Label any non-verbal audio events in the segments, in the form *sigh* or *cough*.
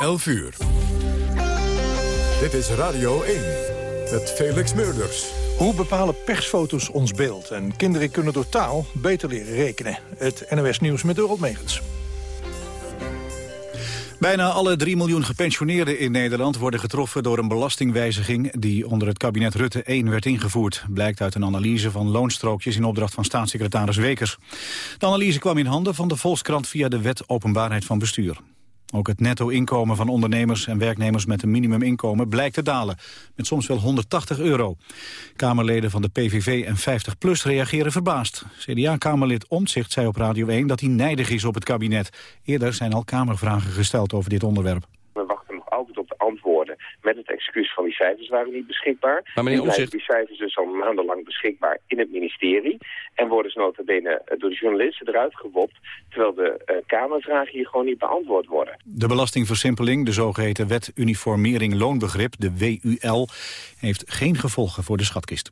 11 uur. Dit is Radio 1 met Felix Meurders. Hoe bepalen persfoto's ons beeld? En kinderen kunnen door taal beter leren rekenen. Het NOS Nieuws met Dorot Megens. Bijna alle 3 miljoen gepensioneerden in Nederland worden getroffen door een belastingwijziging die onder het kabinet Rutte 1 werd ingevoerd. Blijkt uit een analyse van loonstrookjes in opdracht van staatssecretaris Wekers. De analyse kwam in handen van de Volkskrant via de wet openbaarheid van bestuur. Ook het netto-inkomen van ondernemers en werknemers met een minimuminkomen blijkt te dalen, met soms wel 180 euro. Kamerleden van de PVV en 50PLUS reageren verbaasd. CDA-kamerlid Omtzigt zei op Radio 1 dat hij nijdig is op het kabinet. Eerder zijn al kamervragen gesteld over dit onderwerp met het excuus van die cijfers waren niet beschikbaar. Maar meneer Omtzigt... die cijfers dus al maandenlang beschikbaar in het ministerie. En worden ze nota bene eh, door de journalisten eruit gewopt... terwijl de uh, Kamervragen hier gewoon niet beantwoord worden. De belastingversimpeling, de zogeheten wet uniformering loonbegrip, de WUL... heeft geen gevolgen voor de schatkist.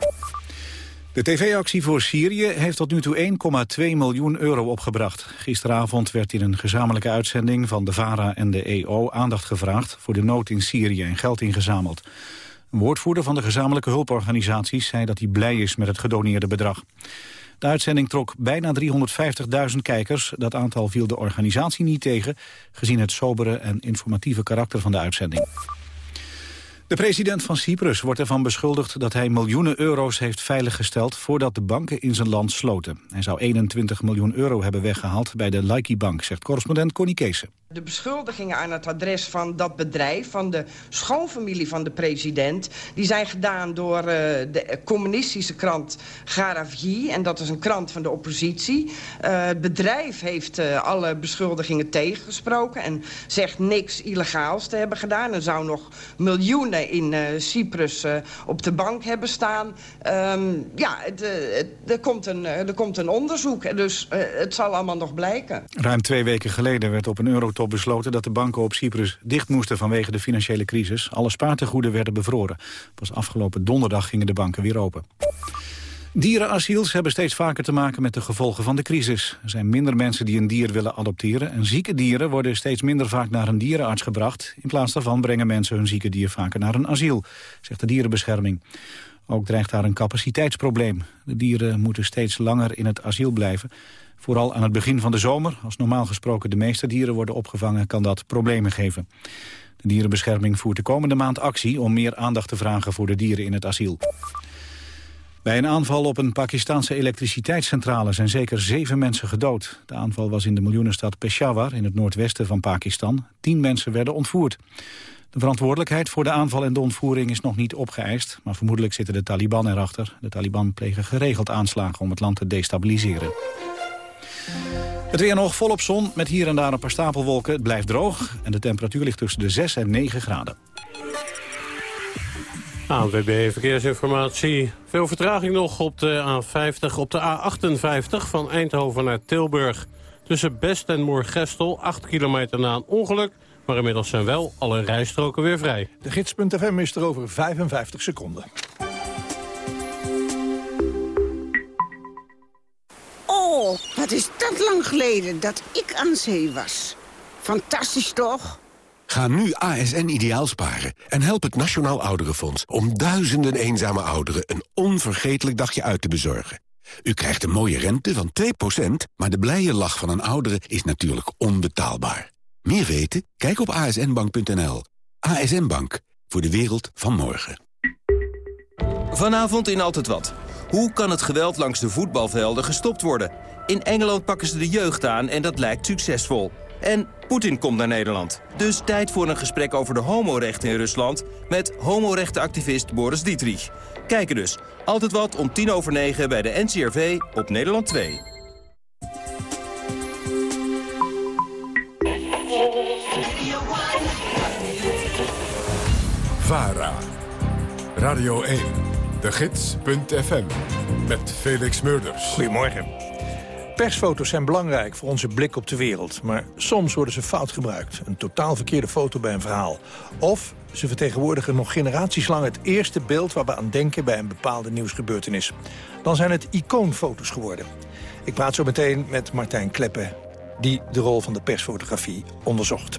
De tv-actie voor Syrië heeft tot nu toe 1,2 miljoen euro opgebracht. Gisteravond werd in een gezamenlijke uitzending van de VARA en de EO aandacht gevraagd voor de nood in Syrië en geld ingezameld. Een woordvoerder van de gezamenlijke hulporganisaties zei dat hij blij is met het gedoneerde bedrag. De uitzending trok bijna 350.000 kijkers. Dat aantal viel de organisatie niet tegen, gezien het sobere en informatieve karakter van de uitzending. De president van Cyprus wordt ervan beschuldigd dat hij miljoenen euro's heeft veiliggesteld voordat de banken in zijn land sloten. Hij zou 21 miljoen euro hebben weggehaald bij de Laiki Bank, zegt correspondent Connie Kees. De beschuldigingen aan het adres van dat bedrijf, van de schoonfamilie van de president... die zijn gedaan door uh, de communistische krant Garavji. En dat is een krant van de oppositie. Uh, het bedrijf heeft uh, alle beschuldigingen tegengesproken... en zegt niks illegaals te hebben gedaan. Er zou nog miljoenen in Cyprus op de bank hebben staan. Um, ja, het, er, komt een, er komt een onderzoek, dus het zal allemaal nog blijken. Ruim twee weken geleden werd op een euro top besloten dat de banken op Cyprus dicht moesten vanwege de financiële crisis. Alle spaartegoeden werden bevroren. Pas afgelopen donderdag gingen de banken weer open. Dierenasiels hebben steeds vaker te maken met de gevolgen van de crisis. Er zijn minder mensen die een dier willen adopteren... en zieke dieren worden steeds minder vaak naar een dierenarts gebracht. In plaats daarvan brengen mensen hun zieke dier vaker naar een asiel, zegt de dierenbescherming. Ook dreigt daar een capaciteitsprobleem. De dieren moeten steeds langer in het asiel blijven. Vooral aan het begin van de zomer, als normaal gesproken de meeste dieren worden opgevangen, kan dat problemen geven. De dierenbescherming voert de komende maand actie om meer aandacht te vragen voor de dieren in het asiel. Bij een aanval op een Pakistanse elektriciteitscentrale zijn zeker zeven mensen gedood. De aanval was in de miljoenenstad Peshawar in het noordwesten van Pakistan. Tien mensen werden ontvoerd. De verantwoordelijkheid voor de aanval en de ontvoering is nog niet opgeëist... maar vermoedelijk zitten de Taliban erachter. De Taliban plegen geregeld aanslagen om het land te destabiliseren. Het weer nog volop zon, met hier en daar een paar stapelwolken. Het blijft droog en de temperatuur ligt tussen de 6 en 9 graden. ANWB Verkeersinformatie. Veel vertraging nog op de A50, op de A58 van Eindhoven naar Tilburg. Tussen Best en Moergestel, 8 kilometer na een ongeluk... maar inmiddels zijn wel alle rijstroken weer vrij. De gids.fm is er over 55 seconden. Oh, wat is dat lang geleden dat ik aan zee was. Fantastisch toch? Ga nu ASN ideaal sparen en help het Nationaal Ouderenfonds... om duizenden eenzame ouderen een onvergetelijk dagje uit te bezorgen. U krijgt een mooie rente van 2%, maar de blije lach van een oudere is natuurlijk onbetaalbaar. Meer weten? Kijk op asnbank.nl. ASN Bank, voor de wereld van morgen. Vanavond in Altijd Wat. Hoe kan het geweld langs de voetbalvelden gestopt worden? In Engeland pakken ze de jeugd aan en dat lijkt succesvol. En Poetin komt naar Nederland. Dus tijd voor een gesprek over de homorechten in Rusland... met homorechtenactivist Boris Dietrich. Kijken dus. Altijd wat om tien over negen bij de NCRV op Nederland 2. VARA. Radio 1. De Gids.fm. Met Felix Murders. Goedemorgen. Persfoto's zijn belangrijk voor onze blik op de wereld. Maar soms worden ze fout gebruikt. Een totaal verkeerde foto bij een verhaal. Of ze vertegenwoordigen nog generaties lang het eerste beeld... waar we aan denken bij een bepaalde nieuwsgebeurtenis. Dan zijn het icoonfoto's geworden. Ik praat zo meteen met Martijn Kleppen... die de rol van de persfotografie onderzocht.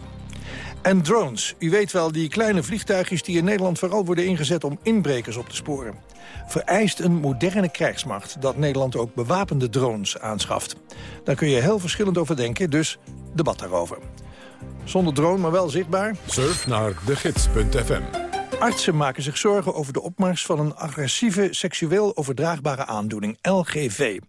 En drones. U weet wel, die kleine vliegtuigjes die in Nederland vooral worden ingezet om inbrekers op te sporen. Vereist een moderne krijgsmacht dat Nederland ook bewapende drones aanschaft. Daar kun je heel verschillend over denken, dus debat daarover. Zonder drone, maar wel zichtbaar. Surf naar degids.fm. Artsen maken zich zorgen over de opmars van een agressieve seksueel overdraagbare aandoening, LGV.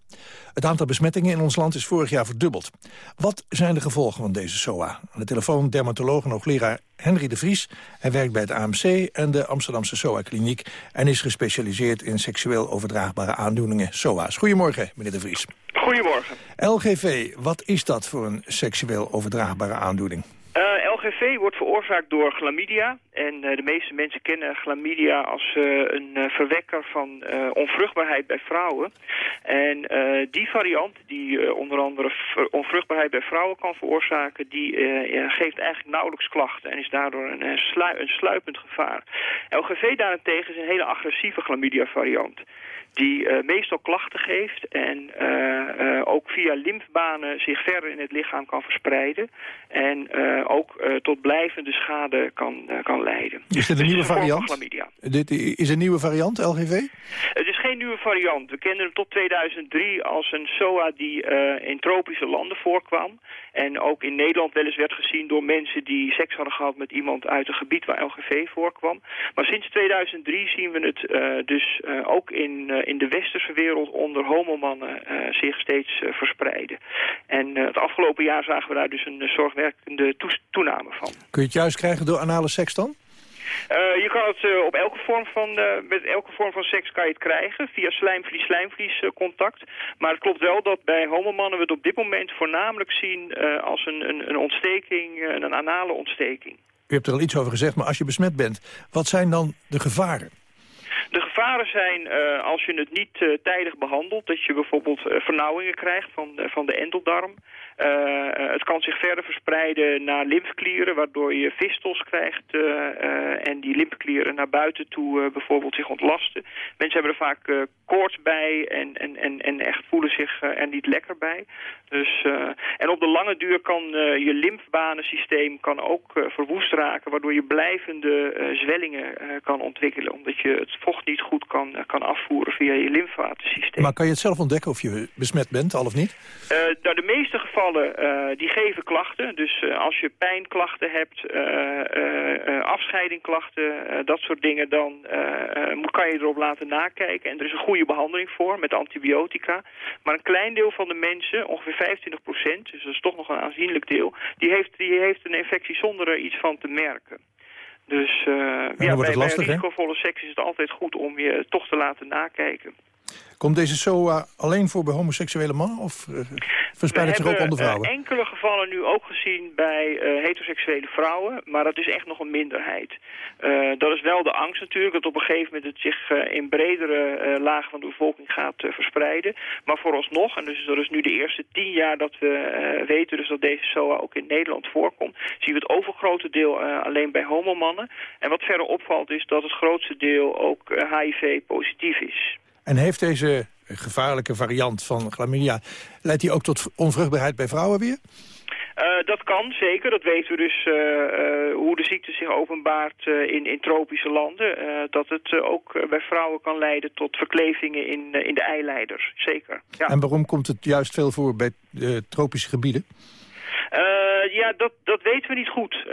Het aantal besmettingen in ons land is vorig jaar verdubbeld. Wat zijn de gevolgen van deze SOA? Aan de telefoon dermatoloog en hoogleraar Henry de Vries. Hij werkt bij het AMC en de Amsterdamse SOA-kliniek... en is gespecialiseerd in seksueel overdraagbare aandoeningen, SOA's. Goedemorgen, meneer de Vries. Goedemorgen. LGV, wat is dat voor een seksueel overdraagbare aandoening? Uh, LGV wordt veroorzaakt door chlamydia. En uh, de meeste mensen kennen chlamydia als uh, een verwekker van onvruchtbaarheid bij vrouwen. En die variant, die onder andere onvruchtbaarheid bij vrouwen kan veroorzaken... die geeft eigenlijk nauwelijks klachten en is daardoor een, een sluipend gevaar. LGV daarentegen is een hele agressieve chlamydia variant die uh, meestal klachten geeft en uh, uh, ook via lymfbanen zich verder in het lichaam kan verspreiden en ook tot blijvende schade kan, kan leiden. Is dit een nieuwe variant? Dit is een nieuwe variant, LGV? Het is geen nieuwe variant. We kenden hem tot 2003 als een SOA die in tropische landen voorkwam. En ook in Nederland wel eens werd gezien door mensen die seks hadden gehad met iemand uit een gebied waar LGV voorkwam. Maar sinds 2003 zien we het dus ook in in de westerse wereld onder homomannen uh, zich steeds uh, verspreiden. En het afgelopen jaar zagen we daar dus een zorgwerkende toename van. Kun je het juist krijgen door anale seks dan? Uh, je kan het uh, op elke vorm van, uh, met elke vorm van seks kan je het krijgen, via slijmvlies-slijmvlies contact. Maar het klopt wel dat bij homomannen we het op dit moment voornamelijk zien als een, een, een ontsteking, een anale ontsteking. U hebt er al iets over gezegd, maar als je besmet bent, wat zijn dan de gevaren? De gevaren zijn uh, als je het niet uh, tijdig behandelt... dat je bijvoorbeeld uh, vernauwingen krijgt van, van de endeldarm. het kan zich verder verspreiden naar lymfeklieren... waardoor je vistels krijgt en die lymfeklieren naar buiten toe bijvoorbeeld zich ontlasten. Mensen hebben er vaak koorts bij en, en, en, en echt voelen zich er niet lekker bij. Dus, en op de lange duur kan je lymfbanensysteem kan ook verwoest raken... waardoor je blijvende zwellingen kan ontwikkelen... omdat je het vocht niet goed kan, eh, kan afvoeren via je lymfatensysteem. Maar kan je het zelf ontdekken of je besmet bent, al of niet? Uh, nou, de meeste gevallen uh, die geven klachten. Dus uh, als je pijnklachten hebt, afscheidingklachten, dat soort dingen... dan kan je erop laten nakijken. En er is een goede behandeling voor met antibiotica. Maar een klein deel van de mensen, ongeveer 25 procent... dus dat is toch nog een aanzienlijk deel... die heeft, die heeft een infectie zonder er iets van te merken. Dus uh, ja, bij, bij risicovolle seks is het altijd goed om je toch te laten nakijken. Komt deze SOA alleen voor bij homoseksuele mannen of uh, verspreidt het zich ook onder vrouwen? We hebben enkele gevallen nu ook gezien bij uh, heteroseksuele vrouwen, maar dat is echt nog een minderheid. Uh, dat is wel de angst natuurlijk, dat op een gegeven moment het zich in bredere lagen van de bevolking gaat verspreiden. Maar vooralsnog, en dus dat is nu de eerste tien jaar dat we weten dus dat deze SOA ook in Nederland voorkomt, zien we het overgrote deel alleen bij homomannen. En wat verder opvalt is dat het grootste deel ook HIV positief is. En heeft deze gevaarlijke variant van chlamydia... leidt die ook tot onvruchtbaarheid bij vrouwen weer? Uh, dat kan, zeker. Dat weten we dus uh, uh, hoe de ziekte zich openbaart in, in tropische landen. dat het ook bij vrouwen kan leiden tot verklevingen in, in de eileiders. Zeker, ja. En waarom komt het juist veel voor bij tropische gebieden? Uh, ja, dat, dat weten we niet goed. Uh,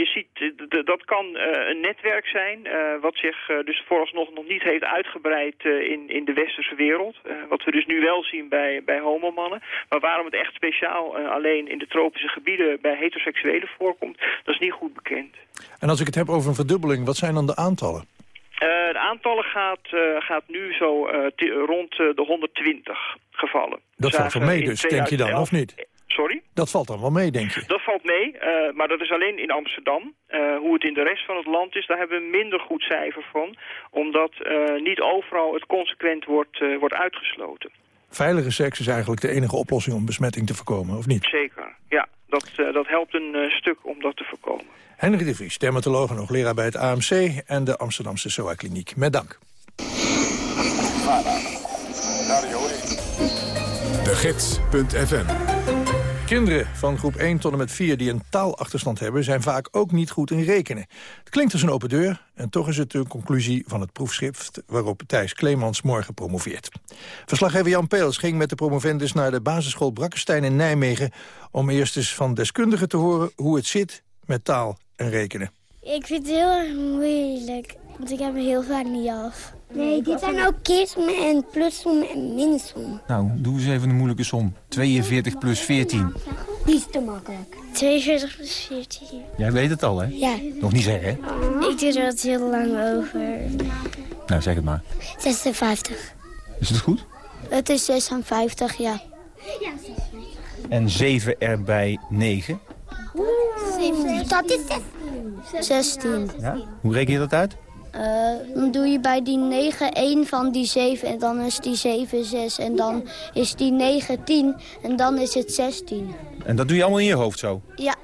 je ziet, dat kan uh, een netwerk zijn, wat zich dus vooralsnog nog niet heeft uitgebreid in, in de westerse wereld. wat we dus nu wel zien bij, bij homomannen. Maar waarom het echt speciaal alleen in de tropische gebieden bij heteroseksuelen voorkomt, dat is niet goed bekend. En als ik het heb over een verdubbeling, wat zijn dan de aantallen? De aantallen gaat, gaat nu zo rond de 120 gevallen. Dat valt wel mee dus, denk je dan, of niet? Sorry? Dat valt dan wel mee, denk je? Dat valt mee, uh, maar dat is alleen in Amsterdam. Uh, hoe het in de rest van het land is, daar hebben we minder goed cijfer van. Omdat uh, niet overal het consequent wordt, wordt uitgesloten. Veilige seks is eigenlijk de enige oplossing om besmetting te voorkomen, of niet? Zeker, ja. Dat, dat helpt een stuk om dat te voorkomen. Henry de Vries, dermatoloog en hoogleraar bij het AMC... en de Amsterdamse SOA-kliniek. Met dank. De Gids.fm Kinderen van groep 1 tot en met 4 die een taalachterstand hebben... zijn vaak ook niet goed in rekenen. Het klinkt als een open deur en toch is het de conclusie van het proefschrift... waarop Thijs Kleemans morgen promoveert. Verslaggever Jan Peels ging met de promovendus naar de basisschool Brakkestein in Nijmegen... om eerst eens van deskundigen te horen hoe het zit met taal en rekenen. Ik vind het heel erg moeilijk, want ik heb er heel vaak niet af. Nee, dit zijn ook keersommen en plussommen en minsommen. Nou, doe eens even een moeilijke som. 42 plus 14. Die is te makkelijk. 42 plus 14. Jij weet het al, hè? Ja. Nog niet zeggen, hè? Ik doe er wat heel lang over. Nou, zeg het maar. 56. Is het goed? Het is 56, ja. Ja, 56. En 7 erbij 9? Dat is 16. 16. Ja? Hoe reken je dat uit? Uh, dan doe je bij die 9 1 van die 7 en dan is die 7 6 en dan is die 9 10 en dan is het 16. En dat doe je allemaal in je hoofd zo? Ja.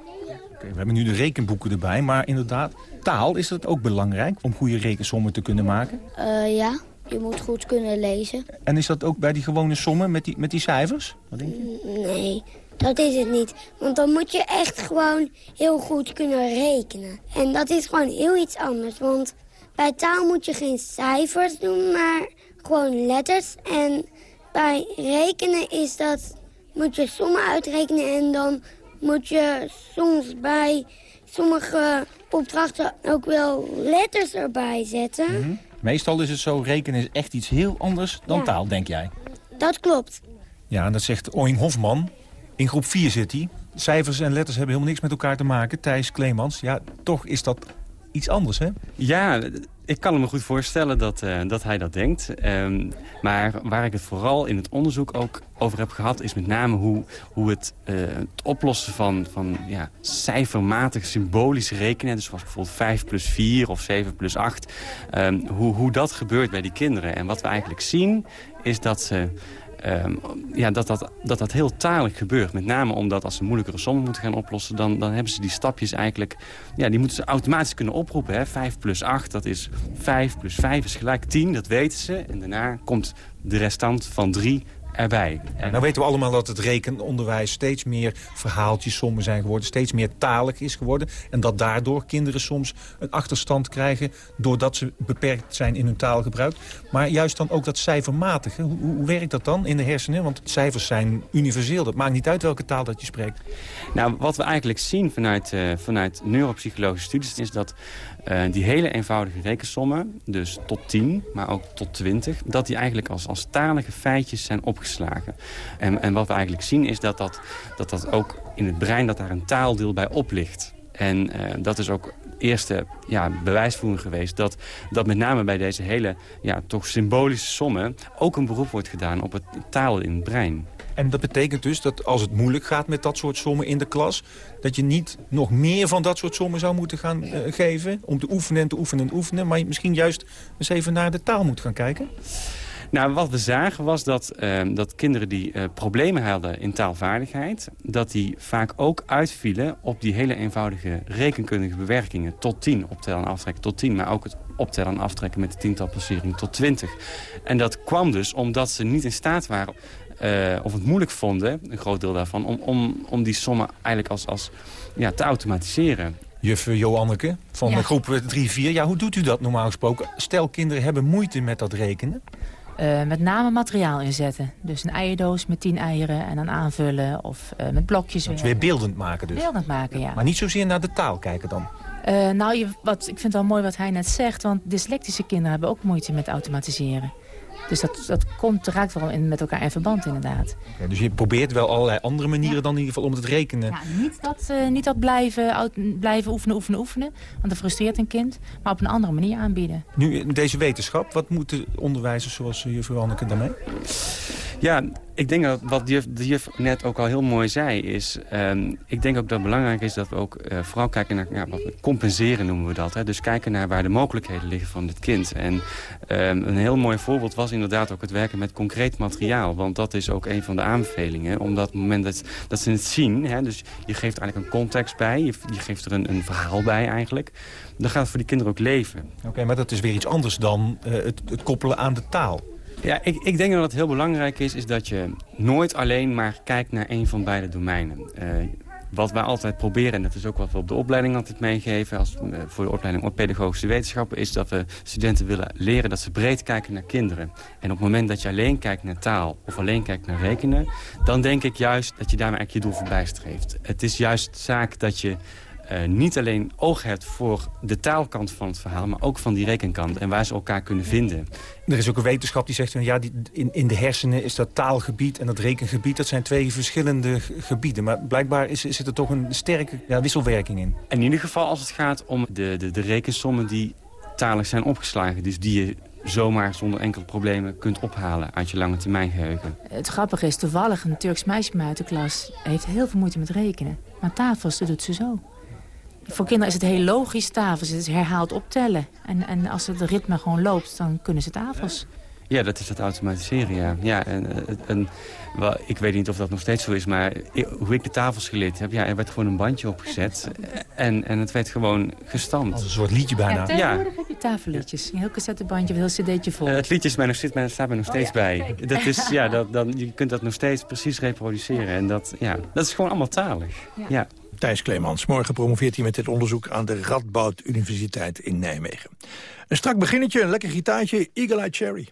Okay, we hebben nu de rekenboeken erbij, maar inderdaad, taal is dat ook belangrijk om goede rekensommen te kunnen maken? Uh, ja, je moet goed kunnen lezen. En is dat ook bij die gewone sommen met die, met die cijfers? Wat denk je? Nee, dat is het niet. Want dan moet je echt gewoon heel goed kunnen rekenen. En dat is gewoon heel iets anders, want bij taal moet je geen cijfers doen, maar gewoon letters. En bij rekenen is dat, moet je sommen uitrekenen en dan moet je soms bij sommige opdrachten ook wel letters erbij zetten. Mhm. Meestal is het zo, rekenen is echt iets heel anders dan taal, denk jij? Dat klopt. Ja, en dat zegt Oing Hofman. In groep 4 zit hij. Cijfers en letters hebben helemaal niks met elkaar te maken. Thijs Kleemans, ja, toch is dat iets anders, hè? Ja, ik kan me goed voorstellen dat, uh, dat hij dat denkt. Um, maar waar ik het vooral in het onderzoek ook over heb gehad... is met name hoe, hoe het, uh, het oplossen van, van ja, cijfermatig symbolische rekenen... dus zoals bijvoorbeeld 5 plus 4 of 7 plus 8... Um, hoe, hoe dat gebeurt bij die kinderen. En wat we eigenlijk zien is dat ze Um, ja, dat, dat, dat dat heel talig gebeurt. Met name omdat als ze moeilijkere sommen moeten gaan oplossen... dan, dan hebben ze die stapjes eigenlijk... Ja, die moeten ze automatisch kunnen oproepen. Hè. 5 plus 8, dat is 5 plus 5 is gelijk 10, dat weten ze. En daarna komt de restant van 3 erbij. En nou weten we allemaal dat het rekenonderwijs steeds meer verhaaltjes, sommen zijn geworden. Steeds meer talig is geworden. En dat daardoor kinderen soms een achterstand krijgen... doordat ze beperkt zijn in hun taalgebruik. Maar juist dan ook dat cijfermatige. Hoe, hoe werkt dat dan in de hersenen? Want cijfers zijn universeel. Dat maakt niet uit welke taal dat je spreekt. Nou, wat we eigenlijk zien vanuit, uh, vanuit neuropsychologische studies... is dat uh, die hele eenvoudige rekensommen, dus tot 10, maar ook tot 20... dat die eigenlijk als, als talige feitjes zijn opgeslagen. En, en wat we eigenlijk zien is dat dat, dat dat ook in het brein... dat daar een taaldeel bij oplicht. En uh, dat is ook eerste ja, bewijsvoering geweest... Dat, dat met name bij deze hele ja, toch symbolische sommen... ook een beroep wordt gedaan op het taal in het brein. En dat betekent dus dat als het moeilijk gaat met dat soort sommen in de klas... dat je niet nog meer van dat soort sommen zou moeten gaan uh, geven... om te oefenen en te oefenen en te oefenen... maar misschien juist eens even naar de taal moet gaan kijken? Nou, wat we zagen was dat, uh, dat kinderen die uh, problemen hadden in taalvaardigheid... dat die vaak ook uitvielen op die hele eenvoudige rekenkundige bewerkingen... tot 10, optellen en aftrekken tot 10. Maar ook het optellen en aftrekken met de tientalpassering tot 20. En dat kwam dus omdat ze niet in staat waren uh, of het moeilijk vonden, een groot deel daarvan... om, om, om die sommen eigenlijk als, als, ja, te automatiseren. Juf Joanneke van ja. groep 3-4. Ja, hoe doet u dat normaal gesproken? Stel, kinderen hebben moeite met dat rekenen. Uh, met name materiaal inzetten. Dus een eierdoos met tien eieren en dan aanvullen. Of uh, met blokjes weer. weer beeldend maken dus. Beeldend maken, ja. Maar niet zozeer naar de taal kijken dan? Uh, nou, je, wat, ik vind het wel mooi wat hij net zegt. Want dyslectische kinderen hebben ook moeite met automatiseren. Dus dat, dat komt, raakt wel in, met elkaar in verband inderdaad. Dus je probeert wel allerlei andere manieren dan in ieder geval om het rekenen. Ja, niet dat, uh, niet dat blijven, blijven oefenen, oefenen, oefenen. Want dat frustreert een kind. Maar op een andere manier aanbieden. Nu, in deze wetenschap, wat moeten onderwijzers zoals uh, juffrouw Anneke daarmee? Ja, ik denk dat wat de juf, net ook al heel mooi zei is... Um, ik denk ook dat het belangrijk is dat we ook uh, vooral kijken naar... Ja, wat compenseren noemen we dat. Hè? Dus kijken naar waar de mogelijkheden liggen van dit kind. En um, een heel mooi voorbeeld was inderdaad ook het werken met concreet materiaal. Want dat is ook een van de aanbevelingen. Omdat het moment dat, dat ze het zien... Hè, dus je geeft eigenlijk een context bij. Je, geeft er een, een verhaal bij eigenlijk. Dan gaat het voor die kinderen ook leven. Oké, maar dat is weer iets anders dan het, het koppelen aan de taal. Ja, ik, ik denk dat het heel belangrijk is, is dat je nooit alleen maar kijkt naar een van beide domeinen. Uh, wat wij altijd proberen, en dat is ook wat we op de opleiding altijd meegeven... Als, eh, voor de opleiding op pedagogische wetenschappen... is dat we studenten willen leren dat ze breed kijken naar kinderen. En op het moment dat je alleen kijkt naar taal of alleen kijkt naar rekenen... dan denk ik juist dat je daarmee eigenlijk je doel voorbij streeft. Het is juist zaak dat je uh, niet alleen oog hebt voor de taalkant van het verhaal... maar ook van die rekenkant en waar ze elkaar kunnen vinden. Er is ook een wetenschap die zegt... ja, die, in, in de hersenen is dat taalgebied en dat rekengebied... dat zijn twee verschillende gebieden. Maar blijkbaar is, zit er toch een sterke ja, wisselwerking in. In ieder geval als het gaat om de, de, de rekensommen die talig zijn opgeslagen. Dus die je zomaar zonder enkele problemen kunt ophalen uit je lange termijn geheugen. Het grappige is, toevallig een Turks meisje uit de klas heeft heel veel moeite met rekenen. Maar tafels, dat doet ze zo. Voor kinderen is het heel logisch tafels. Het is herhaald optellen. En, en als het ritme gewoon loopt, dan kunnen ze tafels. Ja, dat is het automatiseren, ja. ja en, eh, en, wel, ik weet niet of dat nog steeds zo is, maar hoe ik de tafels geleerd heb... ja, er werd gewoon een bandje opgezet en, en het werd gewoon gestampt. Als een soort liedje bijna. Ja, tegenwoordig heb je tafelliedjes. Een heel cassettebandje, een heel cd'tje vol. Uh, het liedje is mij nog steeds, maar staat mij nog oh steeds bij. Dat is, ja, dat, dan, je kunt dat nog steeds precies reproduceren. En dat, ja, dat is gewoon allemaal talig. ja. Thijs Kleemans. Morgen promoveert hij met dit onderzoek aan de Radboud Universiteit in Nijmegen. Een strak beginnetje, een lekker gitaartje, Eagle Eye Cherry.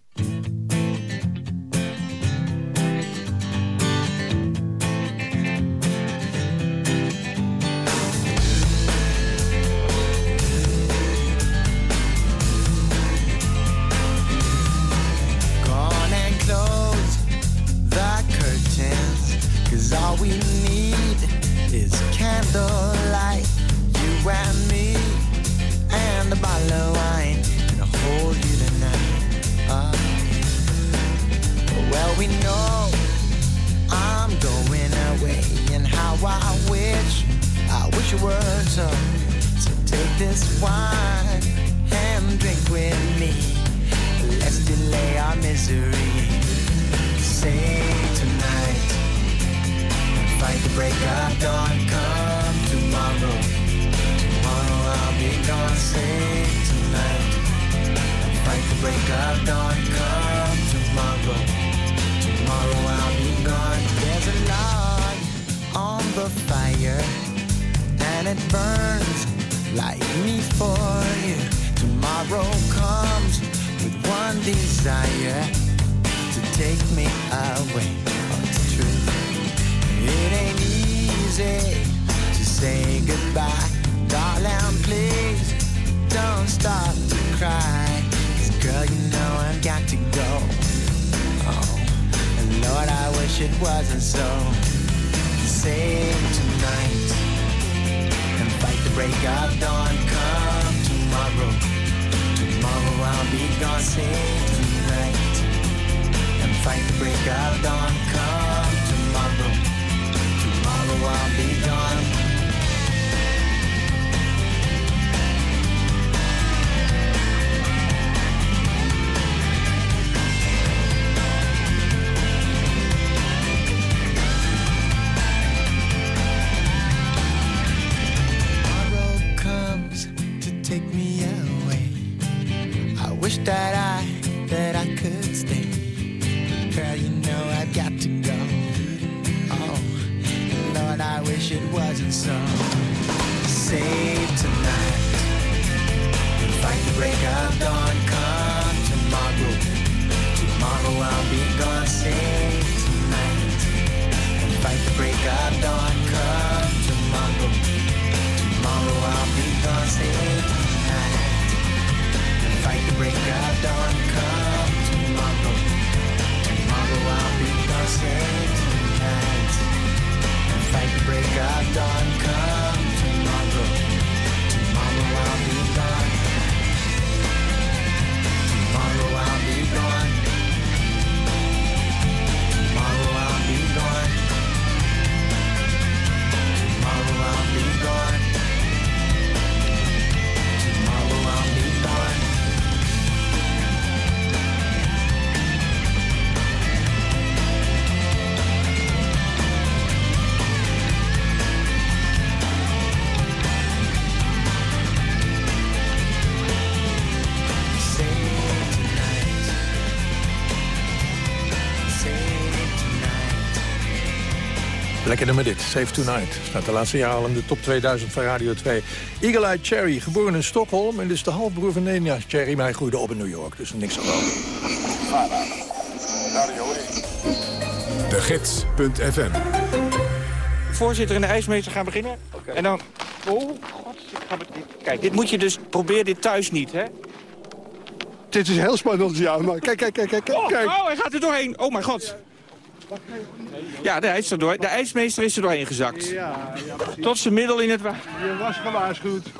We know I'm going away, and how I wish, I wish you were so. So take this wine and drink with me. Let's delay our misery. Say tonight fight the break of dawn. Come tomorrow. Tomorrow I'll be gone. Sing tonight. Fight the break of dawn. Come tomorrow. Tomorrow I'll be gone. There's a log on the fire, and it burns like me for you. Tomorrow comes with one desire to take me away. It ain't easy to say goodbye. Darling, please don't stop to cry. Cause girl, you know I've got to go. Lord, I wish it wasn't so. Save tonight and fight the break of dawn. Come tomorrow. Tomorrow I'll be gone. Save tonight and fight the break of dawn. Come tomorrow, tomorrow. I'll be gone. sun. Nummer dit, Save Tonight. Staat de laatste jaren al in de top 2000 van Radio 2. Eagle Eye Cherry, geboren in Stockholm... en dus de halfbroer van Nenia Cherry, maar hij groeide op in New York. Dus niks aan De Gids.fm Voorzitter en de ijsmeester gaan beginnen. En dan... Oh, god. Kijk, dit moet je dus... Probeer dit thuis niet, hè? Dit is heel spannend, ja. Maar kijk, kijk, kijk, kijk. Oh, oh, hij gaat er doorheen. Oh, mijn god. Ja, de, ijs door, de ijsmeester is er doorheen gezakt. Ja, ja, Tot zijn middel in het water. Je was gewaarschuwd. *laughs*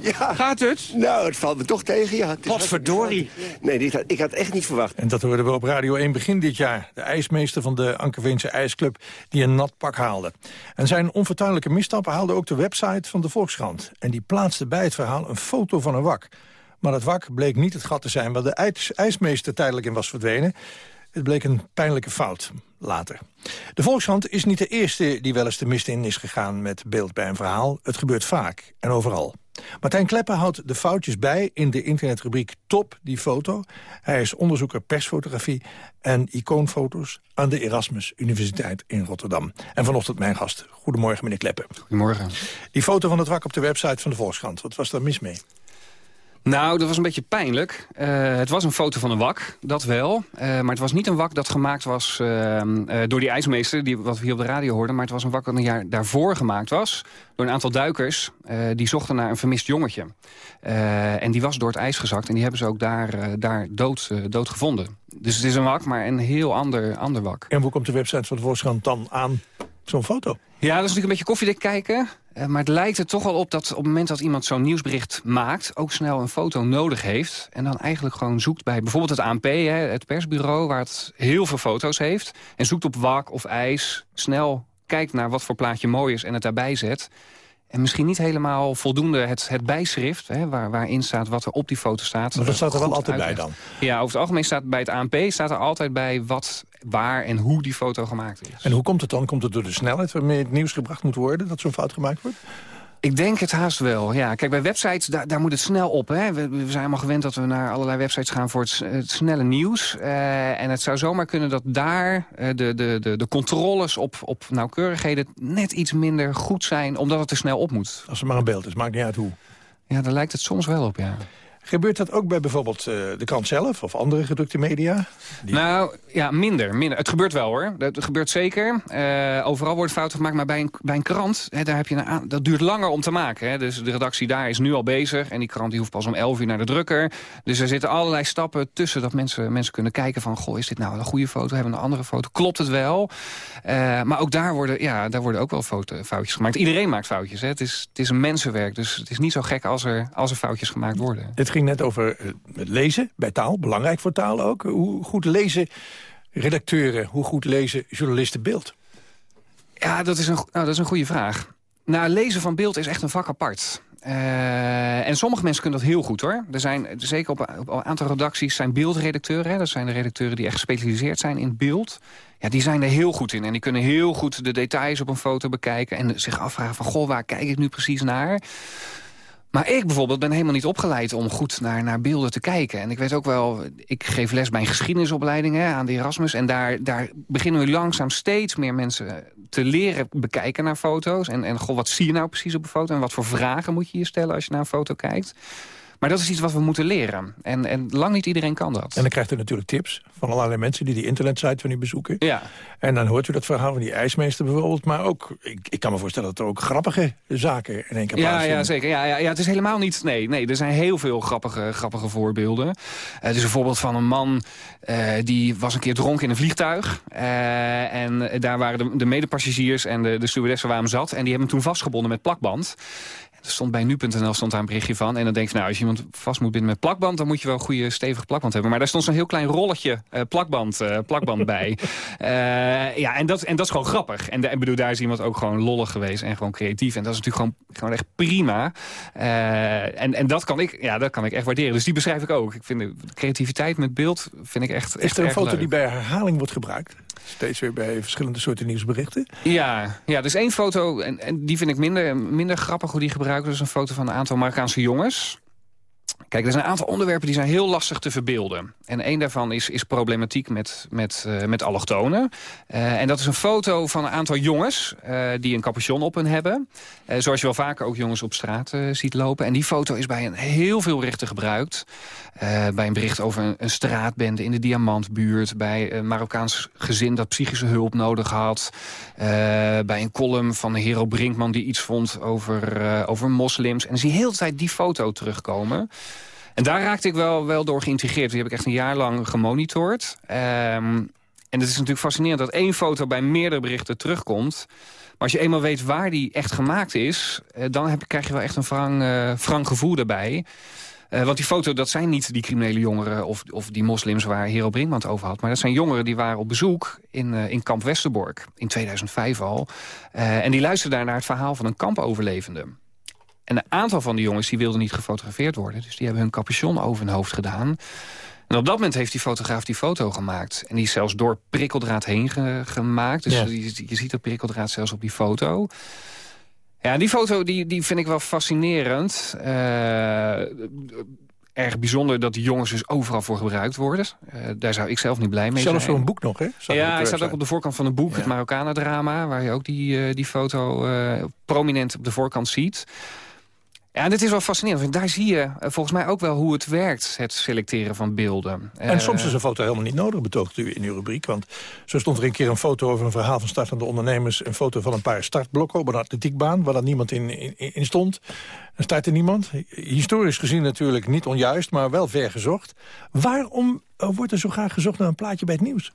Ja. Gaat het? Nou, het valt me toch tegen, ja. Wat verdorie. Nee, dit had, ik had echt niet verwacht. En dat hoorden we op Radio 1 begin dit jaar. De ijsmeester van de Ankerveense IJsclub die een nat pak haalde. En zijn onvertuinlijke misstappen haalde ook de website van de Volkskrant. En die plaatste bij het verhaal een foto van een wak. Maar dat wak bleek niet het gat te zijn waar de ijs ijsmeester tijdelijk in was verdwenen. Het bleek een pijnlijke fout, later. De Volkskrant is niet de eerste die wel eens de mist in is gegaan met beeld bij een verhaal. Het gebeurt vaak en overal. Martijn Kleppen houdt de foutjes bij in de internetrubriek Top die foto. Hij is onderzoeker persfotografie en icoonfoto's aan de Erasmus Universiteit in Rotterdam. En vanochtend mijn gast. Goedemorgen, meneer Kleppen. Goedemorgen. Die foto van het wrak op de website van de Volkskrant, wat was daar mis mee? Nou, dat was een beetje pijnlijk. Uh, het was een foto van een wak, dat wel. Uh, maar het was niet een wak dat gemaakt was uh, door die ijsmeester... Die, wat we hier op de radio hoorden. Maar het was een wak dat een jaar daarvoor gemaakt was... door een aantal duikers. die zochten naar een vermist jongetje. en die was door het ijs gezakt. En die hebben ze ook daar, daar dood, dood gevonden. Dus het is een wak, maar een heel ander, ander wak. En hoe komt de website van de Volkskrant dan aan zo'n foto? Ja, dat is natuurlijk een beetje koffiedik kijken. Uh, maar het lijkt er toch wel op dat op het moment dat iemand zo'n nieuwsbericht maakt... ook snel een foto nodig heeft. En dan eigenlijk gewoon zoekt bij bijvoorbeeld het ANP, het persbureau... waar het heel veel foto's heeft. En zoekt op wak of ijs. Snel kijkt naar wat voor plaatje mooi is en het daarbij zet. En misschien niet helemaal voldoende het, het bijschrift... Hè, waar, waarin staat wat er op die foto staat. Maar dat staat er wel altijd bij dan? Ja, over het algemeen staat bij het ANP staat er altijd bij... wat, waar en hoe die foto gemaakt is. En hoe komt het dan? Komt het door de snelheid waarmee het nieuws gebracht moet worden... dat zo'n fout gemaakt wordt? Ik denk het haast wel, ja. Kijk, bij websites, daar, daar moet het snel op. Hè. We, we, zijn allemaal gewend dat we naar allerlei websites gaan voor het, het snelle nieuws. Uh, en het zou zomaar kunnen dat daar uh, de, de, de, de controles op, op nauwkeurigheden... net iets minder goed zijn, omdat het er snel op moet. Als er maar een beeld is, maakt niet uit hoe. Ja, daar lijkt het soms wel op, ja. Gebeurt dat ook bij bijvoorbeeld uh, de krant zelf of andere gedrukte media? Die... Nou, ja, minder, minder. Het gebeurt wel hoor. Dat gebeurt zeker. Uh, overal wordt fouten gemaakt, maar bij een, bij een krant... Hè, daar heb je een, dat duurt langer om te maken. Hè. Dus de redactie daar is nu al bezig. En die krant die hoeft pas om 11 uur naar de drukker. Dus er zitten allerlei stappen tussen dat mensen, mensen kunnen kijken van... goh, is dit nou een goede foto? Hebben we een andere foto? Klopt het wel? Uh, maar ook daar worden, ja, daar worden ook wel foto, foutjes gemaakt. Iedereen maakt foutjes. Hè. Het, is, het is een mensenwerk, dus het is niet zo gek als er, als er foutjes gemaakt worden. Het ging net over het lezen bij taal, belangrijk voor taal ook. Hoe goed lezen redacteuren, hoe goed lezen journalisten beeld? Ja, dat is een, nou, dat is een goede vraag. Nou, lezen van beeld is echt een vak apart. Uh, en sommige mensen kunnen dat heel goed hoor. Er zijn zeker op, op een aantal redacties zijn beeldredacteuren. Hè? Dat zijn de redacteuren die echt gespecialiseerd zijn in beeld. Ja, die zijn er heel goed in. En die kunnen heel goed de details op een foto bekijken. En zich afvragen van, goh, waar kijk ik nu precies naar? Maar ik bijvoorbeeld ben helemaal niet opgeleid om goed naar, naar beelden te kijken. En ik weet ook wel, ik geef les bij een geschiedenisopleiding hè, aan de Erasmus. En daar, daar beginnen we langzaam steeds meer mensen te leren bekijken naar foto's. En, en goh, wat zie je nou precies op een foto? En wat voor vragen moet je je stellen als je naar een foto kijkt? Maar dat is iets wat we moeten leren. En, en lang niet iedereen kan dat. En dan krijgt u natuurlijk tips van allerlei mensen die die internetsite van u bezoeken. Ja. En dan hoort u dat verhaal van die ijsmeester bijvoorbeeld. Maar ook, ik, ik kan me voorstellen dat er ook grappige zaken in één keer ja, Ja, zeker. Ja, ja, ja, het is helemaal niet... Nee, nee, er zijn heel veel grappige, grappige voorbeelden. Uh, er is een voorbeeld van een man uh, die was een keer dronken in een vliegtuig. Uh, en daar waren de, de medepassagiers en de, de stewardessen waar hem zat. En die hebben hem toen vastgebonden met plakband. Er stond bij nu.nl stond daar een berichtje van. En dan denk je, nou, als je iemand vast moet binden met plakband... dan moet je wel een goede stevige plakband hebben. Maar daar stond zo'n heel klein rolletje uh, plakband, uh, plakband *laughs* bij. Uh, ja, en dat, en dat is gewoon grappig. En, en bedoel, daar is iemand ook gewoon lollig geweest en gewoon creatief. En dat is natuurlijk gewoon, gewoon echt prima. en, en dat kan, ik, ja, dat kan ik echt waarderen. Dus die beschrijf ik ook. Ik vind de creativiteit met beeld vind ik echt Is er een foto leuk. die bij herhaling wordt gebruikt? Steeds weer bij verschillende soorten nieuwsberichten? Ja, ja dus één foto, en, en die vind ik minder, minder grappig hoe die gebruikt. Dat is een foto van een aantal Marokkaanse jongens. Kijk, er zijn een aantal onderwerpen die zijn heel lastig te verbeelden. En een daarvan is, is problematiek met, met, uh, met allochtonen. Uh, en dat is een foto van een aantal jongens uh, die een capuchon op hun hebben. zoals je wel vaker ook jongens op straat ziet lopen. En die foto is bij een heel veel rechten gebruikt. bij een bericht over een, een, straatbende in de Diamantbuurt. Bij een Marokkaans gezin dat psychische hulp nodig had. bij een column van Hero Brinkman die iets vond over, over moslims. En dan zie je heel de tijd die foto terugkomen. En daar raakte ik wel, wel door geïntegreerd. Die heb ik echt een jaar lang gemonitord. Um, en het is natuurlijk fascinerend dat één foto bij meerdere berichten terugkomt. Maar als je eenmaal weet waar die echt gemaakt is... Eh, dan heb, krijg je wel echt een uh, wrang gevoel daarbij. Uh, want die foto, dat zijn niet die criminele jongeren... of, of die moslims waar Hero Brinkman over had. Maar dat zijn jongeren die waren op bezoek in, in kamp Westerbork. In 2005 al. En die luisterden daar naar het verhaal van een kampoverlevende. En een aantal van die jongens die wilden niet gefotografeerd worden. Dus die hebben hun capuchon over hun hoofd gedaan. En op dat moment heeft die fotograaf die foto gemaakt. En die is zelfs door prikkeldraad heen gemaakt. Dus je, je, ziet de prikkeldraad zelfs op die foto. Ja, die foto die, die vind ik wel fascinerend. Uh, erg bijzonder dat die jongens dus overal voor gebruikt worden. Uh, daar zou ik zelf niet blij mee Zelfs zijn. zo'n boek nog, hè? ja, hij staat ook op de voorkant van het boek, ja. het Marokkanen-drama... waar je ook die, uh, die foto prominent op de voorkant ziet. Ja, en dit is wel fascinerend. Want daar zie je uh, volgens mij ook wel hoe het werkt, het selecteren van beelden. En uh, soms is een foto helemaal niet nodig, betoogt u in uw rubriek. Want zo stond er een keer een foto over een verhaal van startende ondernemers. Een foto van een paar startblokken op een atletiekbaan, waar dan niemand in, in, in stond. Er startte niemand. Historisch gezien natuurlijk niet onjuist, maar wel ver gezocht. Waarom wordt er zo graag gezocht naar een plaatje bij het nieuws?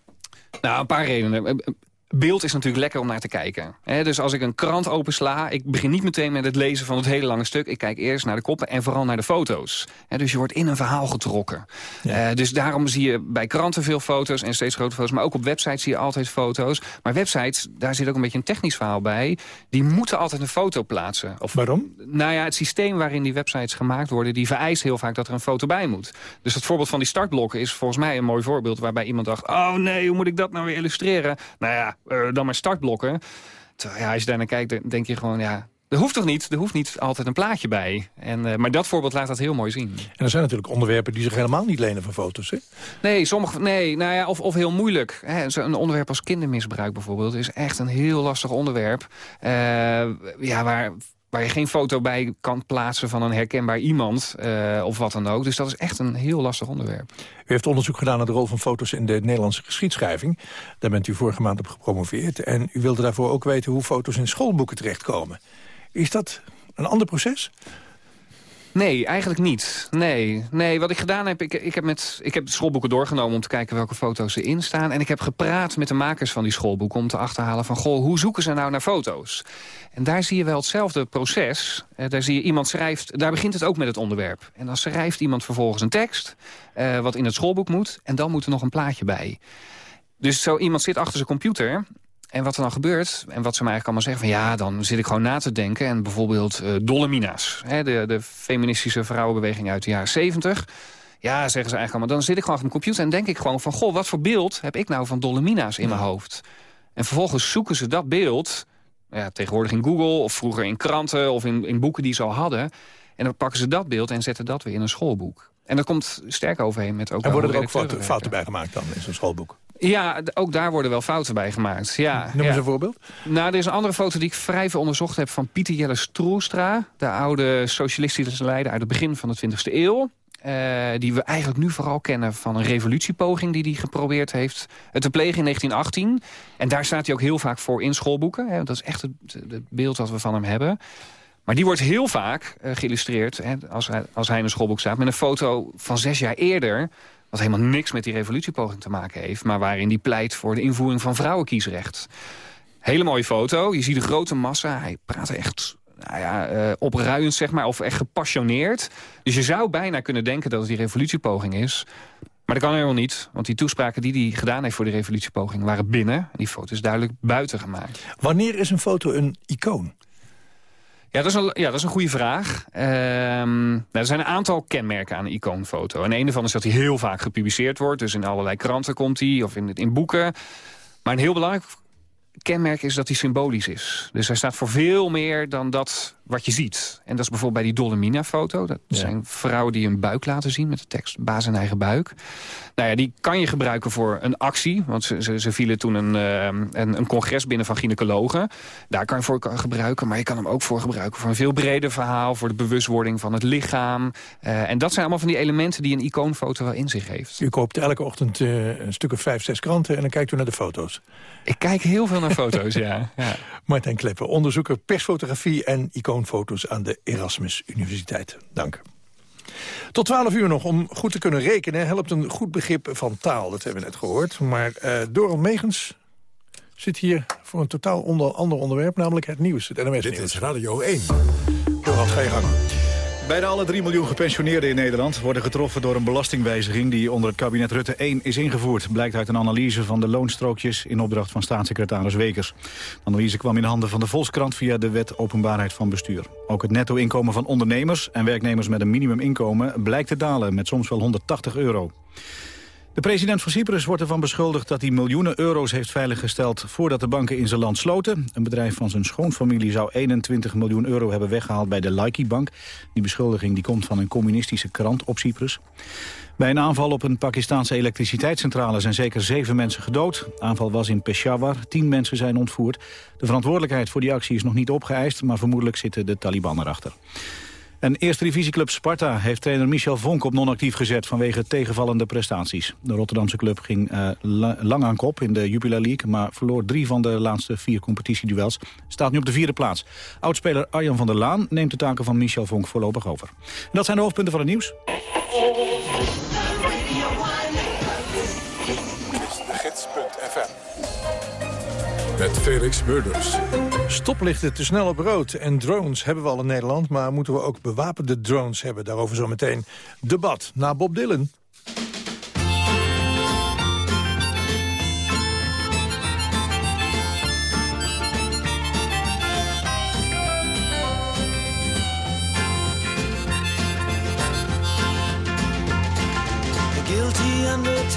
Nou, een paar redenen beeld is natuurlijk lekker om naar te kijken. dus als ik een krant opensla, ik begin niet meteen met het lezen van het hele lange stuk. Ik kijk eerst naar de koppen en vooral naar de foto's. dus je wordt in een verhaal getrokken. Ja. Uh, dus daarom zie je bij kranten veel foto's en steeds grotere foto's. Maar ook op websites zie je altijd foto's. Maar websites, daar zit ook een beetje een technisch verhaal bij. Die moeten altijd een foto plaatsen. Of, Waarom? Nou ja, het systeem waarin die websites gemaakt worden... die vereist heel vaak dat er een foto bij moet. Dus het voorbeeld van die startblokken is volgens mij een mooi voorbeeld... waarbij iemand dacht, oh nee, hoe moet ik dat nou weer illustreren? Nou ja, uh, dan maar startblokken. Terwijl, ja, als je daar naar kijkt, denk je gewoon... ja, er hoeft toch niet, er hoeft niet altijd een plaatje bij. En, uh, maar dat voorbeeld laat dat heel mooi zien. En er zijn natuurlijk onderwerpen die zich helemaal niet lenen van foto's, hè? Nee, sommige, nee nou ja, of, of heel moeilijk. Hè. Een onderwerp als kindermisbruik bijvoorbeeld... is echt een heel lastig onderwerp. Uh, ja, waar waar je geen foto bij kan plaatsen van een herkenbaar iemand uh, of wat dan ook. Dus dat is echt een heel lastig onderwerp. U heeft onderzoek gedaan naar de rol van foto's in de Nederlandse geschiedschrijving. Daar bent u vorige maand op gepromoveerd. En u wilde daarvoor ook weten hoe foto's in schoolboeken terechtkomen. Is dat een ander proces? Nee, eigenlijk niet. Nee, nee wat ik gedaan heb, ik, ik, heb met, ik heb schoolboeken doorgenomen om te kijken welke foto's erin staan. En ik heb gepraat met de makers van die schoolboeken om te achterhalen van, goh, hoe zoeken ze nou naar foto's? En daar zie je wel hetzelfde proces. Uh, daar zie je iemand schrijft, daar begint het ook met het onderwerp. En dan schrijft iemand vervolgens een tekst, uh, wat in het schoolboek moet. En dan moet er nog een plaatje bij. Dus zo iemand zit achter zijn computer en wat er dan gebeurt, en wat ze mij eigenlijk allemaal zeggen... van ja, dan zit ik gewoon na te denken. En bijvoorbeeld uh, Dolomina's, hè, de, de feministische vrouwenbeweging uit de jaren 70... Ja, zeggen ze eigenlijk allemaal. Dan zit ik gewoon op mijn computer en denk ik gewoon van... goh, wat voor beeld heb ik nou van Dolomina's in mijn hoofd? En vervolgens zoeken ze dat beeld... Ja, tegenwoordig in Google of vroeger in kranten of in, in boeken die ze al hadden... en dan pakken ze dat beeld en zetten dat weer in een schoolboek. En dat komt sterk overheen met ook... En worden er ook fouten, fouten bij gemaakt dan in zo'n schoolboek? Ja, ook daar worden wel fouten bij gemaakt. Ja, Noem eens ja. een voorbeeld. Nou, er is een andere foto die ik vrij veel onderzocht heb... van Pieter Jelle Stroestra, de oude socialistische leider... uit het begin van de 20e eeuw. Uh, die we eigenlijk nu vooral kennen van een revolutiepoging... die hij geprobeerd heeft te plegen in 1918. En daar staat hij ook heel vaak voor in schoolboeken. Hè, dat is echt het, het beeld dat we van hem hebben. Maar die wordt heel vaak uh, geïllustreerd, hè, als, hij, als hij in een schoolboek staat... met een foto van zes jaar eerder wat helemaal niks met die revolutiepoging te maken heeft... maar waarin die pleit voor de invoering van vrouwenkiesrecht. Hele mooie foto. Je ziet de grote massa. Hij praat echt nou ja, uh, opruiend, zeg maar, of echt gepassioneerd. Dus je zou bijna kunnen denken dat het die revolutiepoging is. Maar dat kan helemaal niet, want die toespraken die hij gedaan heeft voor de revolutiepoging waren binnen. Die foto is duidelijk buiten gemaakt. Wanneer is een foto een icoon? Ja, dat is een, ja, dat is een goede vraag. Um, nou, er zijn een aantal kenmerken aan een icoonfoto. En een daarvan is dat hij heel vaak gepubliceerd wordt. Dus in allerlei kranten komt hij, of in, in boeken. Maar een heel belangrijk kenmerk is dat hij symbolisch is. Dus hij staat voor veel meer dan dat wat je ziet. En dat is bijvoorbeeld bij die Dolomina-foto. Dat zijn vrouwen die een buik laten zien met de tekst baas en eigen buik. Nou ja, die kan je gebruiken voor een actie. Want ze, ze, ze vielen toen een, uh, een, een, congres binnen van gynaecologen. Daar kan je voor gebruiken. Maar je kan hem ook voor gebruiken voor een veel breder verhaal. Voor de bewustwording van het lichaam. Uh, en dat zijn allemaal van die elementen die een icoonfoto wel in zich heeft. U koopt elke ochtend uh, een stuk of vijf, zes kranten... en dan kijkt u naar de foto's. Ik kijk heel veel naar foto's, ja. ja. Martijn Kleppen, onderzoeker persfotografie en icoonfoto's aan de Erasmus Universiteit. Dank. Tot 12 uur nog. Om goed te kunnen rekenen helpt een goed begrip van taal. Dat hebben we net gehoord. Maar uh, Doral Megens zit hier voor een totaal onder, ander onderwerp, namelijk het nieuws. Het NMS Dit is Radio 1. Doral, ga je gang. Bijna alle 3 miljoen gepensioneerden in Nederland worden getroffen door een belastingwijziging die onder het kabinet Rutte 1 is ingevoerd. Blijkt uit een analyse van de loonstrookjes in opdracht van staatssecretaris Wekers. De analyse kwam in handen van de Volkskrant via de wet openbaarheid van bestuur. Ook het netto-inkomen van ondernemers en werknemers met een minimuminkomen blijkt te dalen met soms wel 180 euro. De president van Cyprus wordt ervan beschuldigd dat hij miljoenen euro's heeft veiliggesteld voordat de banken in zijn land sloten. Een bedrijf van zijn schoonfamilie zou 21 miljoen euro hebben weggehaald bij de Laiki-bank. Die beschuldiging die komt van een communistische krant op Cyprus. Bij een aanval op een Pakistanse elektriciteitscentrale zijn zeker zeven mensen gedood. De aanval was in Peshawar, tien mensen zijn ontvoerd. De verantwoordelijkheid voor die actie is nog niet opgeëist, maar vermoedelijk zitten de Taliban erachter. En eerste divisieclub Sparta heeft trainer Michel Vonk op non-actief gezet vanwege tegenvallende prestaties. De Rotterdamse club ging uh, lang aan kop in de Jupiler League, maar verloor drie van de laatste vier competitieduels. Staat nu op de vierde plaats. Oudspeler Arjan van der Laan neemt de taken van Michel Vonk voorlopig over. Dat zijn de hoofdpunten van het nieuws. Met Felix Murders. Stoplichten te snel op rood en drones hebben we al in Nederland... maar moeten we ook bewapende drones hebben? Daarover zo meteen debat na Bob Dylan.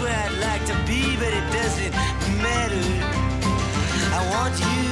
where I'd like to be, but it doesn't matter. I want you.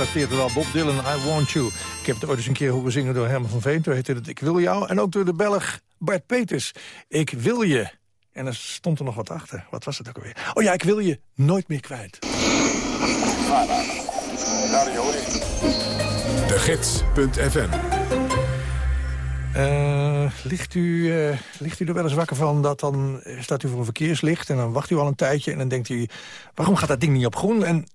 1966 dateerde wel Bob Dylan, I Want You. Ik heb het ooit eens een keer horen zingen door Herman van Veen. Toen heette het Ik Wil Jou. En ook door de Belg Bart Peters. Ik Wil Je. En er stond er nog wat achter. Wat was het ook alweer? Oh ja, ik wil je nooit meer kwijt. De Gids.fm uh, ligt, u, uh, ligt u er wel eens wakker van dat dan staat u voor een verkeerslicht... en dan wacht u al een tijdje en dan denkt u... waarom gaat dat ding niet op groen? En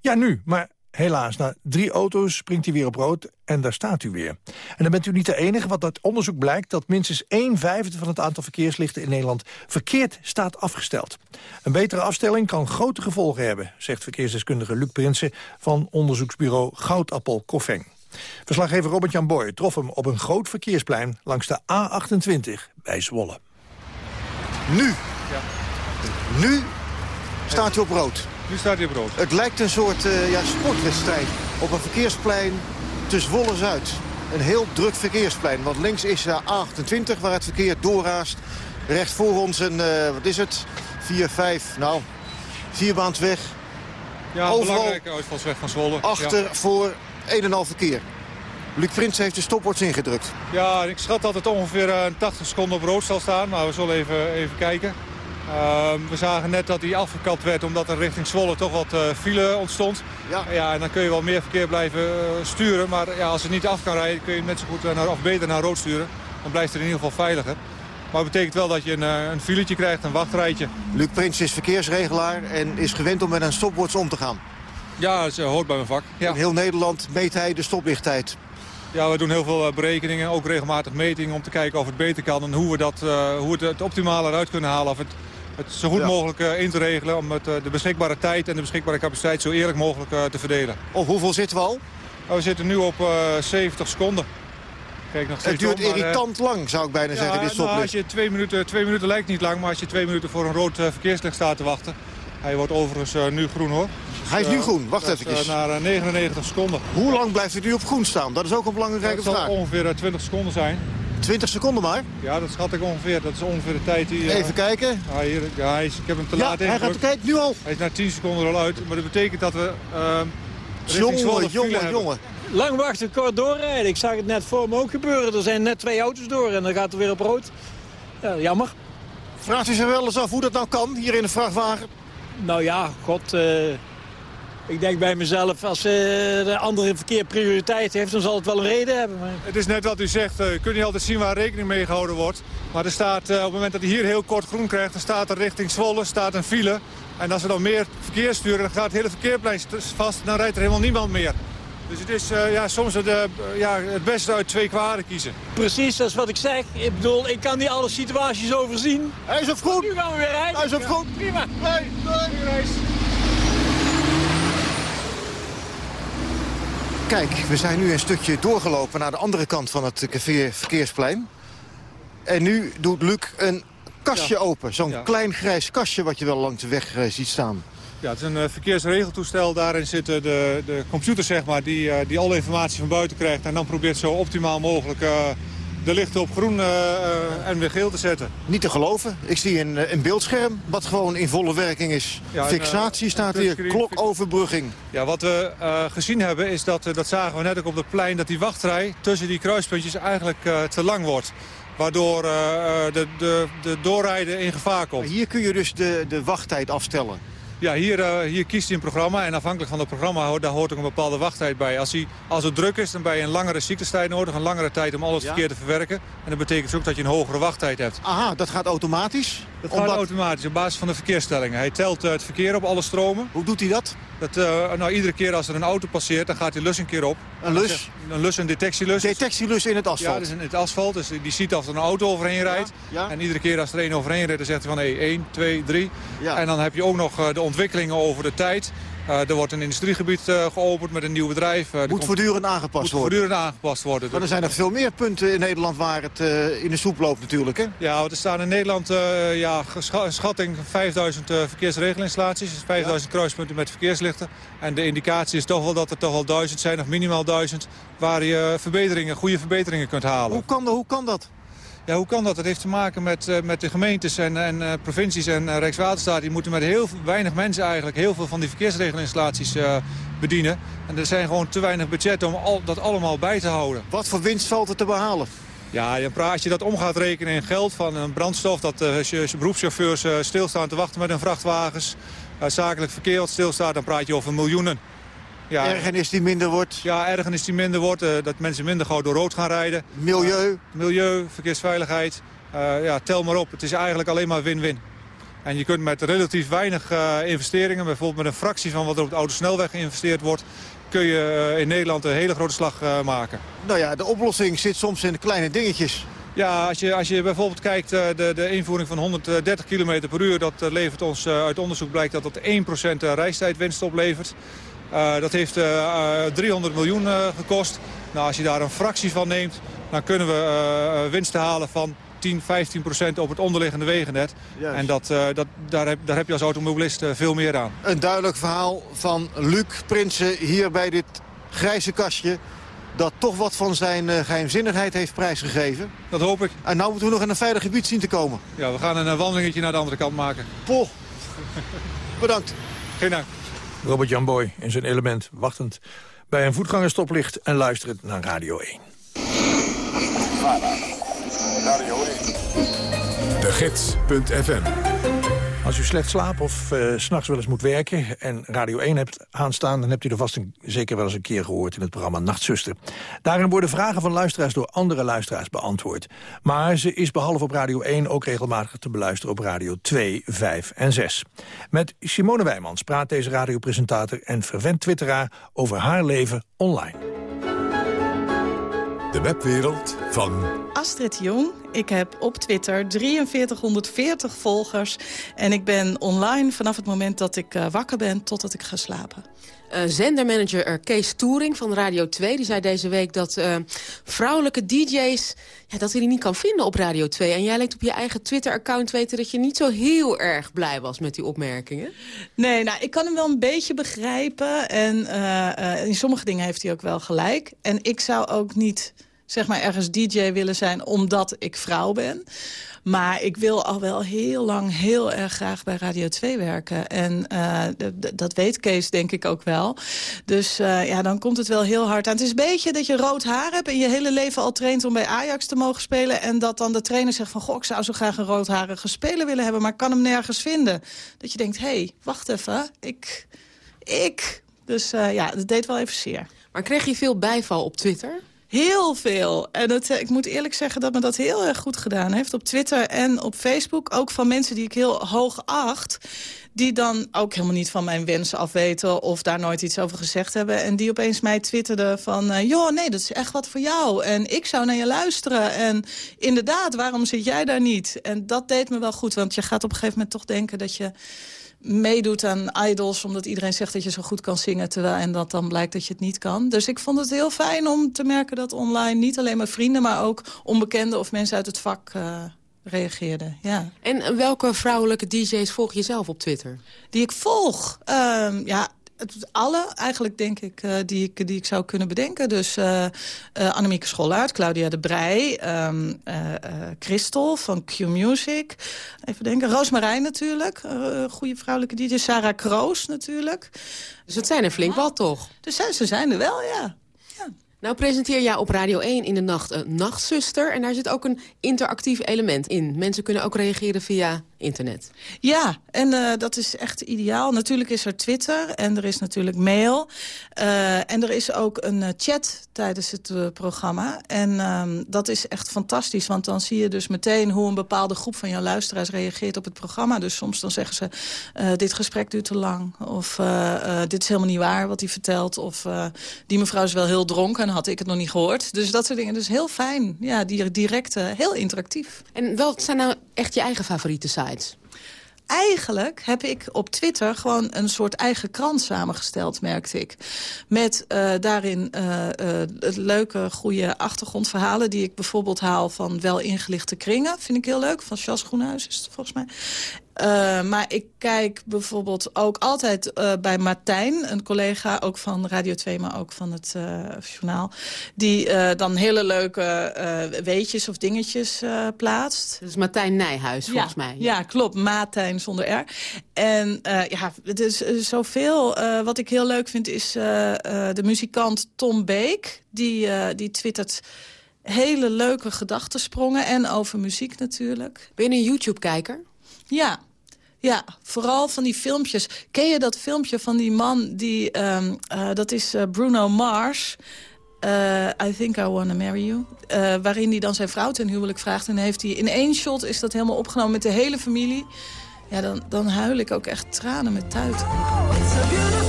ja, nu, maar helaas, na drie auto's springt hij weer op rood en daar staat u weer. En dan bent u niet de enige, want uit onderzoek blijkt... dat minstens 1 vijfde van het aantal verkeerslichten in Nederland verkeerd staat afgesteld. Een betere afstelling kan grote gevolgen hebben... zegt verkeersdeskundige Luc Prinsen van onderzoeksbureau Goudappel Koffeng. Verslaggever Robert-Jan Boy trof hem op een groot verkeersplein... langs de A28 bij Zwolle. Nu, ja. nu staat u op rood. Nu staat hij op rood. Het lijkt een soort uh, ja, sportwedstrijd op een verkeersplein te Zwolle-Zuid. Een heel druk verkeersplein, want links is de A28 waar het verkeer doorraast. Recht voor ons een, uh, wat is het, 4, 5, nou, vierbaansweg. Ja, Overal belangrijke uitvalsweg van Zwolle. Achter, ja. voor, een en al verkeer. Luc Prins heeft de stopwatch ingedrukt. Ja, ik schat dat het ongeveer uh, 80 seconden op rood zal staan. Maar we zullen even, even kijken. Ehm, we zagen net dat hij afgekapt werd omdat er richting Zwolle toch wat uh, file ontstond. Ja. ja, en dan kun je wel meer verkeer blijven uh, sturen. Maar ja, als het niet af kan rijden kun je net zo goed uh, naar, of beter naar rood sturen. Dan blijft het in ieder geval veiliger. Maar het betekent wel dat je een, een filetje krijgt, een wachtrijtje. Luc Prins is verkeersregelaar en is gewend om met een stopwatch om te gaan. Ja, dat hoort bij mijn vak. Ja. In heel Nederland meet hij de stoplichttijd. Ja, we doen heel veel berekeningen, ook regelmatig metingen om te kijken of het beter kan en hoe we, dat, hoe we het, het optimale eruit kunnen halen. Of het het zo goed mogelijk uh, in te regelen... om het, uh, de beschikbare tijd en de beschikbare capaciteit zo eerlijk mogelijk uh, te verdelen. Op hoeveel zitten we al? Oh, we zitten nu op 70 seconden. Kijk, nog het duurt om, maar, irritant lang, zou ik bijna ja, zeggen, dit nou, als je twee minuten, twee minuten lijkt niet lang, maar als je twee minuten voor een rood verkeerslicht staat te wachten... Hij wordt overigens nu groen, hoor. Dus, Hij is nu groen, wacht even. naar 99 seconden. Hoe lang blijft het nu op groen staan? Dat is ook een belangrijke vraag. Dat zal ongeveer 20 seconden zijn. 20 seconden maar? Ja, dat schat ik ongeveer. Dat is ongeveer de tijd die... Even uh, kijken. Ja, hier, ja, hij is, ik heb hem te ja, laat hij gaat kijken nu al. Hij is na 10 seconden al uit. Maar dat betekent dat we... Uh, jongen, jongen, jongen. Lang wachten, kort doorrijden. Ik zag het net voor me ook gebeuren. Er zijn net twee auto's door en dan gaat er weer op rood. Ja, jammer. Vraagt u zich wel eens af hoe dat nou kan, hier in de vrachtwagen? Nou ja, god... Uh, ik denk bij mezelf, als uh, de andere verkeer prioriteit heeft, dan zal het wel een reden hebben. Maar... Het is net wat u zegt, uh, je kunt niet altijd zien waar rekening mee gehouden wordt. Maar er staat, uh, op het moment dat hij hier heel kort groen krijgt, dan staat er richting Zwolle staat een file. En als we dan meer verkeer sturen, dan gaat het hele verkeerplein vast, dan rijdt er helemaal niemand meer. Dus het is ja, soms het, ja, het beste uit twee kwaden kiezen. Precies, dat is wat ik zeg. Ik bedoel, ik kan niet alle situaties overzien. Hij is op groen! Nu gaan we weer rijden. Hij is op groen! Prima! Hey, hey. Kijk, we zijn nu een stukje doorgelopen naar de andere kant van het verkeersplein. En nu doet Luc een kastje ja. open. Zo'n Ja. klein grijs kastje wat je wel langs de weg eh, ziet staan. Ja, het is een eh, verkeersregeltoestel. Daarin zitten de, de computer zeg maar, die, eh, die alle informatie van buiten krijgt. En dan probeert zo optimaal mogelijk de lichten op groen eh, eh, en weer geel te zetten. Niet te geloven. Ik zie een, eh, een beeldscherm wat gewoon in volle werking is. Ja, Fixatie staat hier, klokoverbrugging. Ja, wat we gezien hebben is dat, dat zagen we net ook op het plein... dat die wachtrij tussen die kruispuntjes eigenlijk te lang wordt. Waardoor de, de, de doorrijden in gevaar komt. Hier kun je dus de, de wachttijd afstellen. Ja, hier, eh, hier kiest hij een programma en afhankelijk van het programma hoort, daar hoort ook een bepaalde wachttijd bij. Als, hij, als het druk is, dan ben je een langere ziektestijd nodig, een langere tijd om al het Ja. verkeer te verwerken. En dat betekent dus ook dat je een hogere wachttijd hebt. Aha, dat gaat automatisch? Dat gaat automatisch op basis van de verkeersstellingen. Hij telt eh, het verkeer op alle stromen. Hoe doet hij dat? dat eh, nou, iedere keer als er een auto passeert, dan gaat die lus een keer op. Een lus? Een lus, een detectielus. Detectielus in het asfalt? Ja, dus in het asfalt. Dus die ziet of er een auto overheen rijdt. ja. En iedere keer als er één overheen rijdt, dan zegt hij van hey, 1, 2, 3. Ja. En dan heb je ook nog de ontwikkelingen over de tijd. Eh, er wordt een industriegebied eh, geopend met een nieuw bedrijf. Er Moet komt- voortdurend aangepast moet worden. voortdurend aangepast worden. Maar er zijn nog veel meer punten in Nederland waar het in de soep loopt natuurlijk, hè? Ja, want er staan in Nederland ja, schatting 5000 eh, verkeersregelinstallaties. Dus 5000 kruispunten met verkeerslichten. En de indicatie is toch wel dat er toch wel 1000 zijn, of minimaal 1000... waar je verbeteringen, goede verbeteringen kunt halen. Hoe kan, dat- hoe kan dat? Ja, hoe kan dat? Dat heeft te maken met, eh, met de gemeentes en, en eh, provincies en uh, Rijkswaterstaat. Die moeten met heel weinig mensen eigenlijk heel veel van die verkeersregelinstallaties bedienen. En er zijn gewoon te weinig budget om al, dat allemaal bij te houden. Wat voor winst valt er te behalen? Ja, dan praat je dat om gaat rekenen in geld van een brandstof... dat beroepschauffeurs stilstaan te wachten met hun vrachtwagens... zakelijk verkeer wat stilstaat, dan praat je over miljoenen. Ja, ergernis die minder wordt? Ja, ergernis die minder wordt. Uh, dat mensen minder gauw door rood gaan rijden. Milieu? Uh, milieu, verkeersveiligheid. Uh, ja, tel maar op. Het is eigenlijk alleen maar win-win. En je kunt met relatief weinig investeringen, bijvoorbeeld met een fractie van wat er op de autosnelweg geïnvesteerd wordt, kun je in Nederland een hele grote slag maken. Nou ja, de oplossing zit soms in de kleine dingetjes. Ja, als je, als je bijvoorbeeld kijkt, de, de invoering van 130 km per uur... dat levert ons uit onderzoek blijkt dat dat 1% reistijdwinst oplevert. Uh, dat heeft uh, 300 miljoen uh, gekost. Nou, als je daar een fractie van neemt, dan kunnen we winsten halen van 10, 15 procent op het onderliggende wegennet. Juist. En dat, dat, daar, heb, daar heb je als automobilist veel meer aan. Een duidelijk verhaal van Luc Prinsen hier bij dit grijze kastje dat toch wat van zijn uh, geheimzinnigheid heeft prijsgegeven. Dat hoop ik. En nou moeten we nog in een veilig gebied zien te komen. Ja, we gaan een wandelingetje naar de andere kant maken. Poh. *laughs* Bedankt. Geen dank. Robert Jan Boy in zijn element, wachtend bij een voetgangerstoplicht en luisterend naar Radio 1. De Gids.fm als u slecht slaapt of uh, s'nachts wel eens moet werken... en Radio 1 hebt aanstaan... dan hebt u er vast een, zeker wel eens een keer gehoord in het programma Nachtzuster. Daarin worden vragen van luisteraars door andere luisteraars beantwoord. Maar ze is behalve op Radio 1 ook regelmatig te beluisteren op Radio 2, 5 en 6. Met Simone Wijmans praat deze radiopresentator en vervent twitteraar... over haar leven online. De webwereld van... Astrid Jong. Ik heb op Twitter 4340 volgers. En ik ben online vanaf het moment dat ik uh, wakker ben totdat ik ga slapen. Uh, zendermanager Kees Toering van Radio 2... die zei deze week dat uh, vrouwelijke dj's... Ja, dat hij die niet kan vinden op Radio 2. En jij lijkt op je eigen Twitter-account weten... dat je niet zo heel erg blij was met die opmerkingen. Nee, nou, ik kan hem wel een beetje begrijpen. En in sommige dingen heeft hij ook wel gelijk. En ik zou ook niet zeg maar ergens DJ willen zijn omdat ik vrouw ben. Maar ik wil al wel heel lang heel erg graag bij Radio 2 werken. En uh, dat weet Kees denk ik ook wel. Dus uh, ja, dan komt het wel heel hard aan. Het is een beetje dat je rood haar hebt en je hele leven al traint om bij Ajax te mogen spelen. En dat dan de trainer zegt van, goh, ik zou zo graag een roodharige speler willen hebben, maar ik kan hem nergens vinden. Dat je denkt, hé, hey, wacht even, ik, ik. Dus uh, ja, dat deed wel even zeer. Maar kreeg je veel bijval op Twitter? Heel veel. En het, ik moet eerlijk zeggen dat me dat heel erg goed gedaan heeft. Op Twitter en op Facebook. Ook van mensen die ik heel hoog acht. Die dan ook helemaal niet van mijn wensen afweten... of daar nooit iets over gezegd hebben. En die opeens mij twitterden van... Uh, joh, nee, dat is echt wat voor jou. En ik zou naar je luisteren. En inderdaad, waarom zit jij daar niet? En dat deed me wel goed. Want je gaat op een gegeven moment toch denken dat je meedoet aan idols... omdat iedereen zegt dat je zo goed kan zingen... Terwijl, en dat dan blijkt dat je het niet kan. Dus ik vond het heel fijn om te merken dat online... niet alleen mijn vrienden, maar ook onbekenden of mensen uit het vak... Uh, reageerden, ja. En welke vrouwelijke dj's volg je zelf op Twitter? Die ik volg? Uh, ja, alle eigenlijk, denk ik, uh, die ik, die ik zou kunnen bedenken. Dus uh, uh, Annemieke Schollaert, Claudia de Brij, um, Christel van Q-Music. Even denken, Roosmarijn natuurlijk, goede vrouwelijke DJ. Sarah Kroos natuurlijk. Dus het zijn er flink wat, toch? Dus ze zijn er wel, ja. Nou presenteer jij op Radio 1 in de nacht een nachtzuster. En daar zit ook een interactief element in. Mensen kunnen ook reageren via internet. Ja, en uh, dat is echt ideaal. Natuurlijk is er Twitter en er is natuurlijk mail. Uh, en er is ook een uh, chat tijdens het programma. En ehm, dat is echt fantastisch. Want dan zie je dus meteen hoe een bepaalde groep van jouw luisteraars reageert op het programma. Dus soms dan zeggen ze, dit gesprek duurt te lang. Of dit is helemaal niet waar wat hij vertelt. Of die mevrouw is wel heel dronken en had ik het nog niet gehoord. Dus dat soort dingen. Dus heel fijn. Ja, die directe, heel interactief. En wat zijn nou echt je eigen favoriete sites? Eigenlijk heb ik op Twitter gewoon een soort eigen krant samengesteld, merkte ik. Met uh, daarin uh, uh, leuke, goede achtergrondverhalen... die ik bijvoorbeeld haal van wel ingelichte kringen. Vind ik heel leuk, van Charles Groenhuis is het volgens mij. Uh, maar ik kijk bijvoorbeeld ook altijd uh, bij Martijn, een collega... ook van Radio 2, maar ook van het uh, journaal... die dan hele leuke weetjes of dingetjes plaatst. Dat is Martijn Nijhuis, volgens ja, mij. Ja, klopt. Martijn zonder R. En ja, het is zoveel. wat ik heel leuk vind is de muzikant Tom Beek. Die, die twittert hele leuke gedachtensprongen. En over muziek natuurlijk. Ben je een YouTube-kijker? Ja, ja, vooral van die filmpjes. Ken je dat filmpje van die man, die, um, uh, dat is uh, Bruno Mars... Uh, I Think I Wanna Marry You. Waarin hij dan zijn vrouw ten huwelijk vraagt. En heeft hij in één shot is dat helemaal opgenomen met de hele familie. Ja, dan, dan huil ik ook echt tranen met tuit. Oh,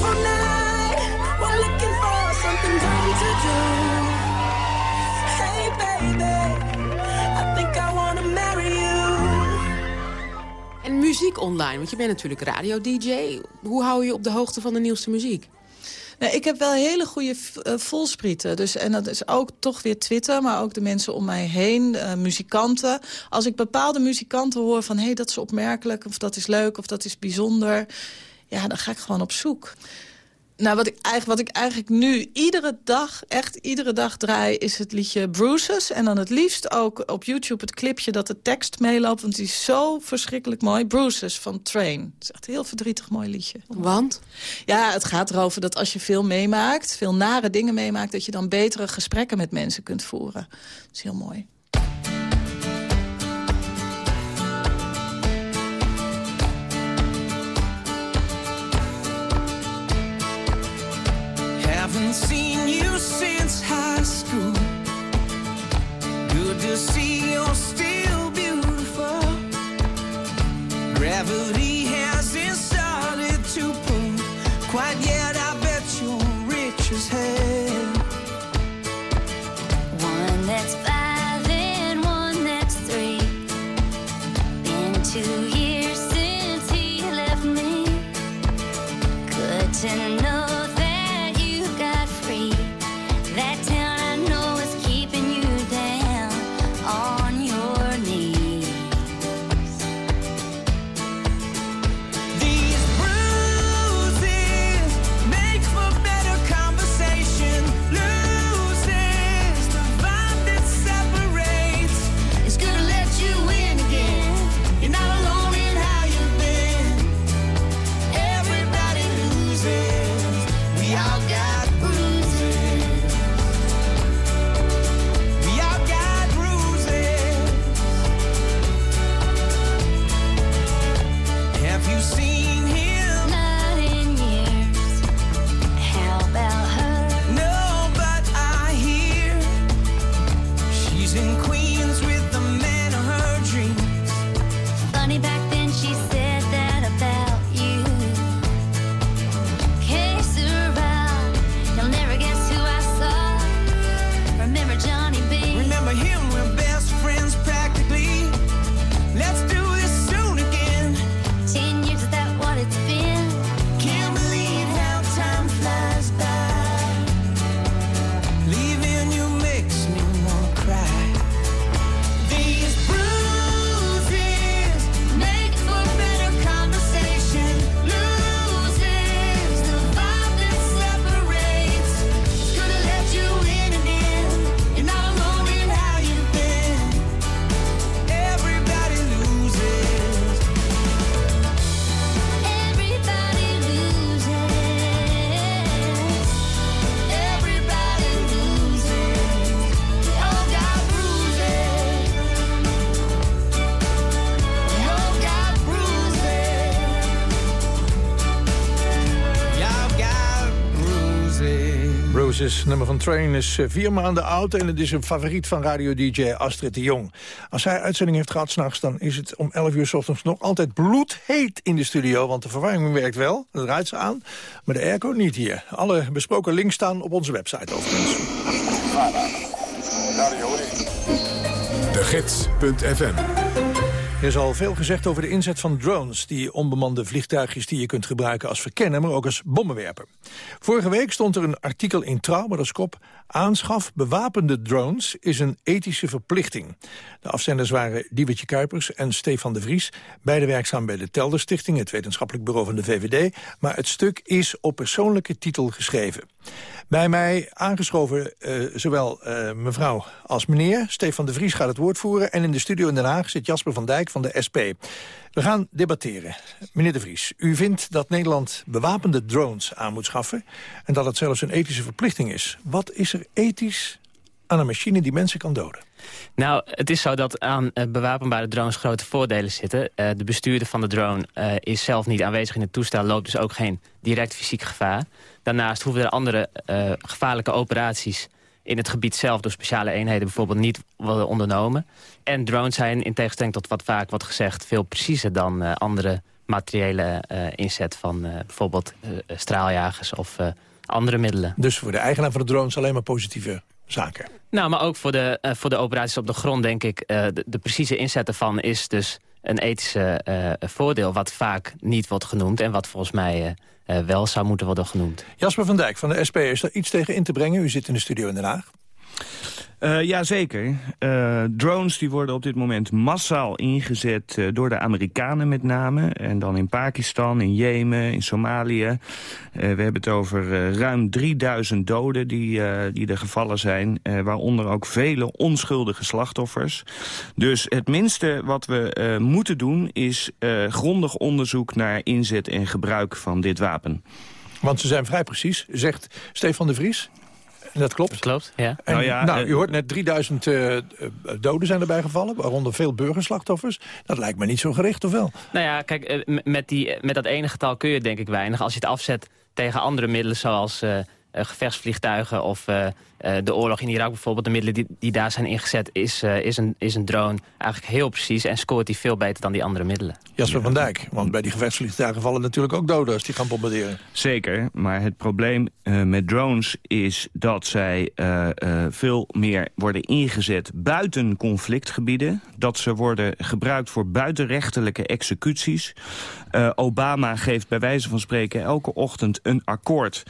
muziek online, want je bent natuurlijk radio-dj. Hoe hou je op de hoogte van de nieuwste muziek? Nou, ik heb wel hele goede uh, volsprieten. Dus, en dat is ook toch weer Twitter, maar ook de mensen om mij heen, uh, muzikanten. Als ik bepaalde muzikanten hoor van... hé, hey, dat is opmerkelijk, of dat is leuk, of dat is bijzonder... ja, dan ga ik gewoon op zoek. Nou, wat ik, eigenlijk, wat ik eigenlijk nu iedere dag, echt iedere dag draai... is het liedje Bruises. En dan het liefst ook op YouTube het clipje dat de tekst meeloopt. Want die is zo verschrikkelijk mooi. Bruises van Train. Het is echt een heel verdrietig mooi liedje. Want? Ja, het gaat erover dat als je veel meemaakt... veel nare dingen meemaakt... dat je dan betere gesprekken met mensen kunt voeren. Dat is heel mooi. Haven't seen you since high school. Good to see you're still beautiful. Gravity nummer van Train is eh, vier maanden oud... en het is een favoriet van radio-dj Astrid de Jong. Als hij uitzending heeft gehad s'nachts... dan is het om 11 uur s ochtends nog altijd bloedheet in de studio... want de verwarming werkt wel, dat draait ze aan, maar de airco niet hier. Alle besproken links staan op onze website overigens. De Gids.fm Er is al veel gezegd over de inzet van drones... die onbemande vliegtuigjes die je kunt gebruiken als verkenner... maar ook als bommenwerper. Vorige week stond er een artikel in Trouw als kop... aanschaf bewapende drones is een ethische verplichting. De afzenders waren Diewertje Kuipers en Stefan de Vries... beide werkzaam bij de Telder Stichting, het wetenschappelijk bureau van de VVD... maar het stuk is op persoonlijke titel geschreven. Bij mij aangeschoven eh, zowel eh, mevrouw als meneer. Stefan de Vries gaat het woord voeren. En in de studio in Den Haag zit Jasper van Dijk van de SP. We gaan debatteren. Meneer de Vries, u vindt dat Nederland bewapende drones aan moet schaffen... en dat het zelfs een ethische verplichting is. Wat is er ethisch aan een machine die mensen kan doden? Nou, het is zo dat aan uh, bewapenbare drones grote voordelen zitten. Uh, de bestuurder van de drone uh, is zelf niet aanwezig in het toestel... loopt dus ook geen direct fysiek gevaar. Daarnaast hoeven er andere gevaarlijke operaties in het gebied zelf door speciale eenheden bijvoorbeeld niet worden ondernomen. En drones zijn in tegenstelling tot wat vaak wordt gezegd... veel preciezer dan uh, andere materiële uh, inzet van uh, bijvoorbeeld straaljagers of andere middelen. Dus voor de eigenaar van de drones alleen maar positieve zaken? Nou, maar ook voor de, voor de operaties op de grond denk ik... de, de precieze inzet ervan is dus een ethische voordeel... wat vaak niet wordt genoemd en wat volgens mij wel zou moeten worden genoemd. Jasper van Dijk van de SP, is er iets tegen in te brengen? U zit in de studio in Den Haag. Uh, Jazeker. Uh, drones die worden op dit moment massaal ingezet uh, door de Amerikanen met name. En dan in Pakistan, in Jemen, in Somalië. we hebben het over ruim 3000 doden die, die er gevallen zijn. waaronder ook vele onschuldige slachtoffers. Dus het minste wat we moeten doen is grondig onderzoek naar inzet en gebruik van dit wapen. Want ze zijn vrij precies, zegt Stefan de Vries. Dat klopt. Dat klopt, ja. En, nou, ja, nou, u hoort net 3000 uh, doden zijn erbij gevallen, waaronder veel burgerslachtoffers. Dat lijkt me niet zo gericht, of wel? Nou ja, kijk, met, die, met dat ene getal kun je denk ik weinig. Als je het afzet tegen andere middelen zoals... Uh, gevechtsvliegtuigen of uh, uh, de oorlog in Irak bijvoorbeeld... de middelen die, die daar zijn ingezet, is, uh, is, een, is een drone eigenlijk heel precies... en scoort die veel beter dan die andere middelen. Jasper van Dijk, want bij die gevechtsvliegtuigen vallen natuurlijk ook doden... als die gaan bombarderen. Zeker, maar het probleem met drones is dat zij veel meer worden ingezet... buiten conflictgebieden, dat ze worden gebruikt voor buitenrechtelijke executies. Obama geeft bij wijze van spreken elke ochtend een akkoord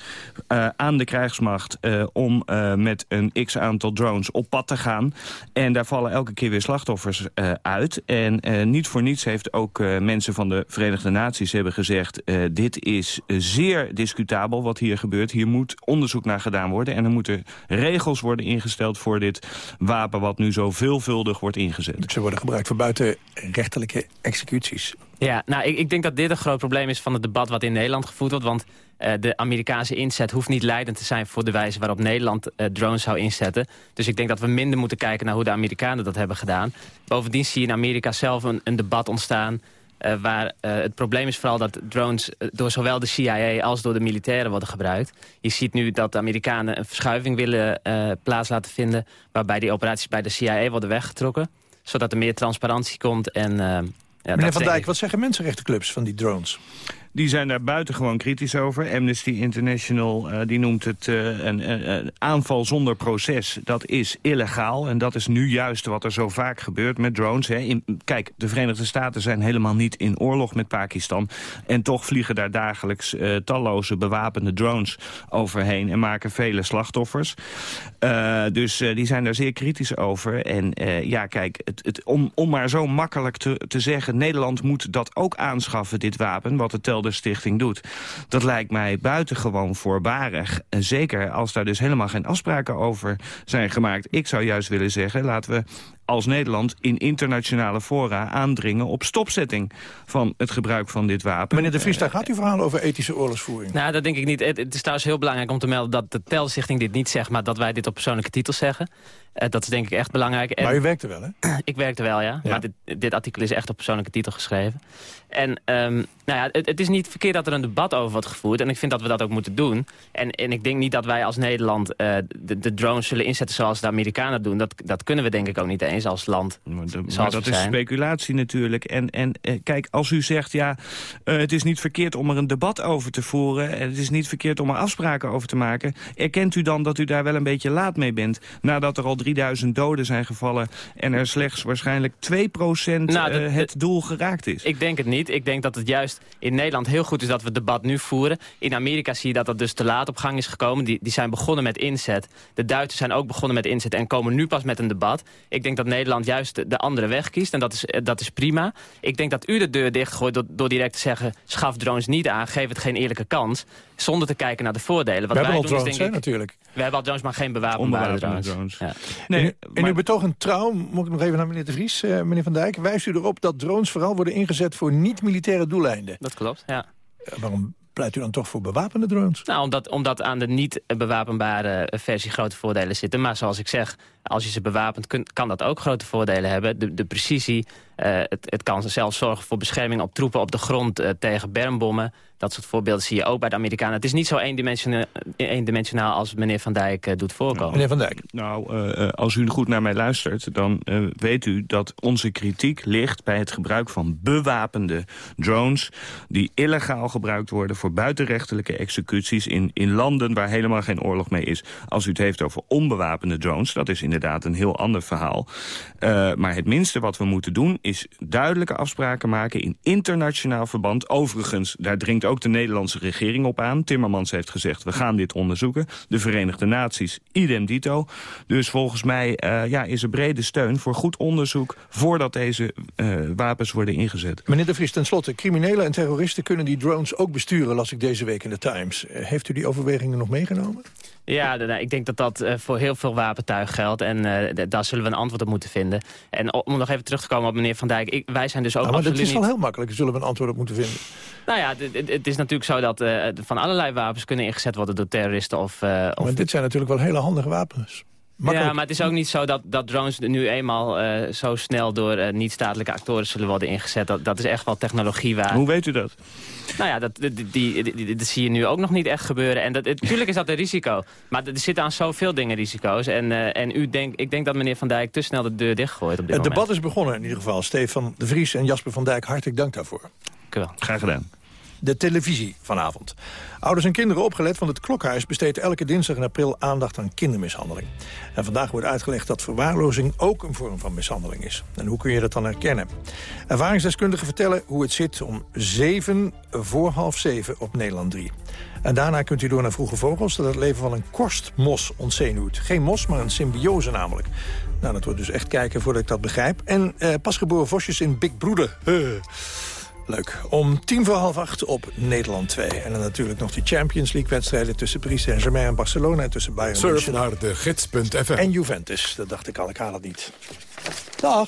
aan de krijgsmacht... om met een x-aantal drones op pad te gaan. En daar vallen elke keer weer slachtoffers uh, uit. En uh, niet voor niets heeft ook uh, mensen van de Verenigde Naties hebben gezegd... dit is zeer discutabel wat hier gebeurt. Hier moet onderzoek naar gedaan worden. En er moeten regels worden ingesteld voor dit wapen... wat nu zo veelvuldig wordt ingezet. Ze worden gebruikt voor buitenrechtelijke executies. Ja, nou, ik, ik denk dat dit een groot probleem is van het debat wat in Nederland gevoerd wordt. Want uh, de Amerikaanse inzet hoeft niet leidend te zijn voor de wijze waarop Nederland uh, drones zou inzetten. Dus ik denk dat we minder moeten kijken naar hoe de Amerikanen dat hebben gedaan. Bovendien zie je in Amerika zelf een, een debat ontstaan... Uh, waar het probleem is vooral dat drones door zowel de CIA als door de militairen worden gebruikt. Je ziet nu dat de Amerikanen een verschuiving willen plaats laten vinden... waarbij die operaties bij de CIA worden weggetrokken. Zodat er meer transparantie komt en... Ja, Meneer Van Dijk, wat zeggen mensenrechtenclubs van die drones? Die zijn daar buitengewoon kritisch over. Amnesty International uh, die noemt het uh, een, aanval zonder proces. Dat is illegaal en dat is nu juist wat er zo vaak gebeurt met drones. Hè. In, kijk, de Verenigde Staten zijn helemaal niet in oorlog met Pakistan. En toch vliegen daar dagelijks uh, talloze bewapende drones overheen... en maken vele slachtoffers. dus die zijn daar zeer kritisch over. En ja, kijk, het, het, om, om maar zo makkelijk te, te zeggen... Nederland moet dat ook aanschaffen, dit wapen, wat het telt de stichting doet. Dat lijkt mij buitengewoon voorbarig. En zeker als daar dus helemaal geen afspraken over zijn gemaakt. Ik zou juist willen zeggen, laten we als Nederland in internationale fora aandringen op stopzetting van het gebruik van dit wapen. Meneer de Vries, daar gaat uw verhaal over ethische oorlogsvoering. Nou, dat denk ik niet. Het, is trouwens heel belangrijk om te melden dat de Telstichting dit niet zegt, maar dat wij dit op persoonlijke titels zeggen. Uh, dat is denk ik echt belangrijk. En, maar u werkt er wel, hè? *clears throat* ik werk er wel, ja. ja. Maar dit, dit, artikel is echt op persoonlijke titel geschreven. En um, nou ja, het, het, is niet verkeerd dat er een debat over wordt gevoerd. En ik vind dat we dat ook moeten doen. En, en ik denk niet dat wij als Nederland uh, de, de drones zullen inzetten zoals de Amerikanen doen. Dat, dat kunnen we denk ik ook niet eens. Eens als land. Maar dat is speculatie natuurlijk. En, en eh, kijk, als u zegt, ja, eh, het is niet verkeerd om er een debat over te voeren... en het is niet verkeerd om er afspraken over te maken... erkent u dan dat u daar wel een beetje laat mee bent... nadat er al 3000 doden zijn gevallen... en er slechts waarschijnlijk 2% Nou, eh, het doel geraakt is? Ik denk het niet. Ik denk dat het juist in Nederland heel goed is dat we het debat nu voeren. In Amerika zie je dat dat dus te laat op gang is gekomen. Die, die zijn begonnen met inzet. De Duitsers zijn ook begonnen met inzet en komen nu pas met een debat. Ik denk dat Nederland juist de, de andere weg kiest en dat is, eh, dat is prima. Ik denk dat u de deur dichtgooit door, door direct te zeggen... schaf drones niet aan, geef het geen eerlijke kans... zonder te kijken naar de voordelen. Wat We wij hebben al doen is, drones, denk hè, ik- natuurlijk. We hebben al drones, maar geen bewapenbare drones. drones. Ja. in, in uw betoog een trouw, moet ik nog even naar meneer De Vries, eh, meneer Van Dijk... wijst u erop dat drones vooral worden ingezet voor niet-militaire doeleinden. Dat klopt, ja. Eh, Waarom pleit u dan toch voor bewapende drones? Nou, omdat, omdat aan de niet bewapenbare versie grote voordelen zitten. Maar zoals ik zeg, als je ze bewapent, kun- kan dat ook grote voordelen hebben. De, de precisie, eh, het, het kan zelfs zorgen voor bescherming op troepen op de grond eh, tegen bermbommen. Dat soort voorbeelden zie je ook bij de Amerikanen. Het is niet zo eendimensionaal, eendimensionaal als meneer Van Dijk eh, doet voorkomen. Meneer Van Dijk. Nou, eh, eh, als u goed naar mij luistert, dan eh, weet u dat onze kritiek ligt bij het gebruik van bewapende drones die illegaal gebruikt worden voor buitenrechtelijke executies in, in landen waar helemaal geen oorlog mee is. Als u het heeft over onbewapende drones, dat is inderdaad een heel ander verhaal. Eh, maar het minste wat we moeten doen is duidelijke afspraken maken in internationaal verband. Overigens, daar dringt ook de Nederlandse regering op aan. Timmermans heeft gezegd, we gaan dit onderzoeken. De Verenigde Naties, idem dito. Dus volgens mij eh, ja, is er brede steun voor goed onderzoek... voordat deze eh, wapens worden ingezet. Meneer De Vries, tenslotte, criminelen en terroristen kunnen die drones ook besturen, las ik deze week in de Times. Eh, Heeft u die overwegingen nog meegenomen? Ja, de- nou, ik denk dat dat eh, voor heel veel wapentuig geldt. En eh, daar zullen we een antwoord op moeten vinden. En om nog even terug te komen op meneer Van Dijk. Ik, wij zijn dus ook Nou, maar dat absoluut is wel niet... heel makkelijk, daar zullen we een antwoord op moeten vinden. Nou ja, het is natuurlijk zo dat eh, van allerlei wapens kunnen ingezet worden door terroristen. Of, of Maar dit zijn natuurlijk wel hele handige wapens. Makkelijk. Ja, maar het is ook niet zo dat, dat drones nu eenmaal eh, zo snel door eh, niet-statelijke actoren zullen worden ingezet. Dat, dat is echt wel technologie waar... Hoe weet u dat? Nou ja, dat, die, die, die- die- dat zie je nu ook nog niet echt gebeuren. En dat, natuurlijk is dat een risico. Maar er zitten aan zoveel dingen risico's. En, eh, en u denk, ik denk dat meneer Van Dijk te snel de deur dichtgooit op dit Het moment. debat is begonnen in ieder geval. Stefan De Vries en Jasper van Dijk, hartelijk dank daarvoor. Dank Graag gedaan. De televisie vanavond. Ouders en kinderen opgelet van het Klokhuis besteedt elke dinsdag in april aandacht aan kindermishandeling. En vandaag wordt uitgelegd dat verwaarlozing ook een vorm van mishandeling is. En hoe kun je dat dan herkennen? Ervaringsdeskundigen vertellen hoe het zit om zeven voor half zeven op Nederland 3. En daarna kunt u door naar Vroege Vogels dat het leven van een korstmos ontzenuwt. Geen mos, maar een symbiose namelijk. Nou, dat wordt dus echt kijken voordat ik dat begrijp. En eh, pasgeboren vosjes in Big Broeder. Leuk. Om tien voor half acht op Nederland 2. En dan natuurlijk nog die Champions League-wedstrijden... tussen Paris Saint-Germain en Barcelona... en tussen Bayern Surf München naar de gids.fm. en Juventus. Dat dacht ik al, ik haal het niet. Dag.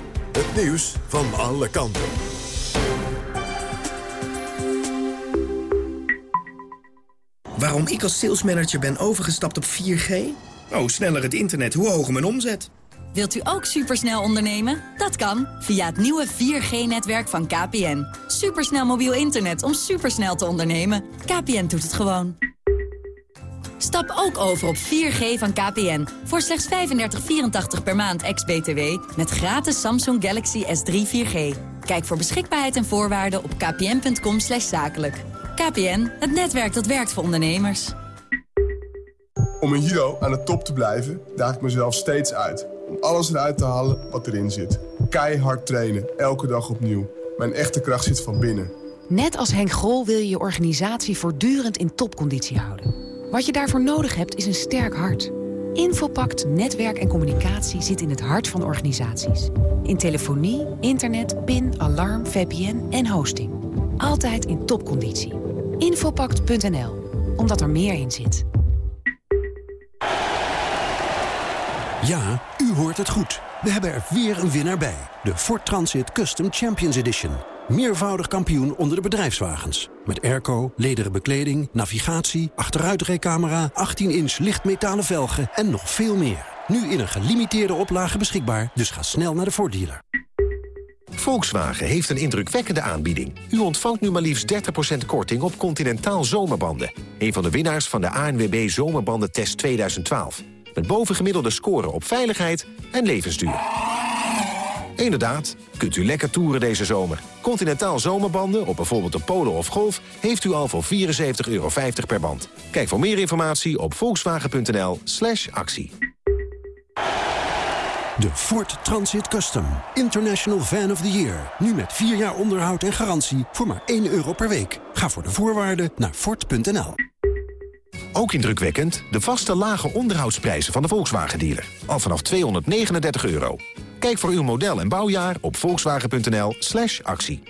Het nieuws van alle kanten. Waarom ik als salesmanager ben overgestapt op 4G? Oh, hoe sneller het internet, hoe hoger mijn omzet. Wilt u ook supersnel ondernemen? Dat kan via het nieuwe 4G-netwerk van KPN. Supersnel mobiel internet om supersnel te ondernemen. KPN doet het gewoon. Stap ook over op 4G van KPN. Voor slechts 35,84 per maand ex-BTW. Met gratis Samsung Galaxy S3 4G. Kijk voor beschikbaarheid en voorwaarden op kpn.com zakelijk. KPN, het netwerk dat werkt voor ondernemers. Om een Hero aan de top te blijven, daag ik mezelf steeds uit. Om alles eruit te halen wat erin zit. Keihard trainen, elke dag opnieuw. Mijn echte kracht zit van binnen. Net als Henk Grol wil je je organisatie voortdurend in topconditie houden. Wat je daarvoor nodig hebt is een sterk hart. Infopact Netwerk en Communicatie zit in het hart van organisaties. In telefonie, internet, PIN, alarm, VPN en hosting. Altijd in topconditie. Infopact.nl, omdat er meer in zit. Ja, u hoort het goed. We hebben er weer een winnaar bij. De Ford Transit Custom Champions Edition. Meervoudig kampioen onder de bedrijfswagens. Met airco, lederen bekleding, navigatie, achteruitrijcamera... 18-inch lichtmetalen velgen en nog veel meer. Nu in een gelimiteerde oplage beschikbaar, dus ga snel naar de Ford dealer. Volkswagen heeft een indrukwekkende aanbieding. U ontvangt nu maar liefst 30% korting op Continentaal Zomerbanden. Een van de winnaars van de ANWB Zomerbandentest 2012. Met bovengemiddelde scoren op veiligheid en levensduur. Inderdaad, kunt u lekker toeren deze zomer. Continentaal Zomerbanden op bijvoorbeeld een Polo of Golf... heeft u al voor 74,50 euro per band. Kijk voor meer informatie op volkswagen.nl slash actie. De Ford Transit Custom. International Van of the Year. Nu met 4 jaar onderhoud en garantie voor maar 1 euro per week. Ga voor de voorwaarden naar Ford.nl. Ook indrukwekkend de vaste lage onderhoudsprijzen van de Volkswagen-dealer. Al vanaf 239 euro. Kijk voor uw model en bouwjaar op volkswagen.nl actie.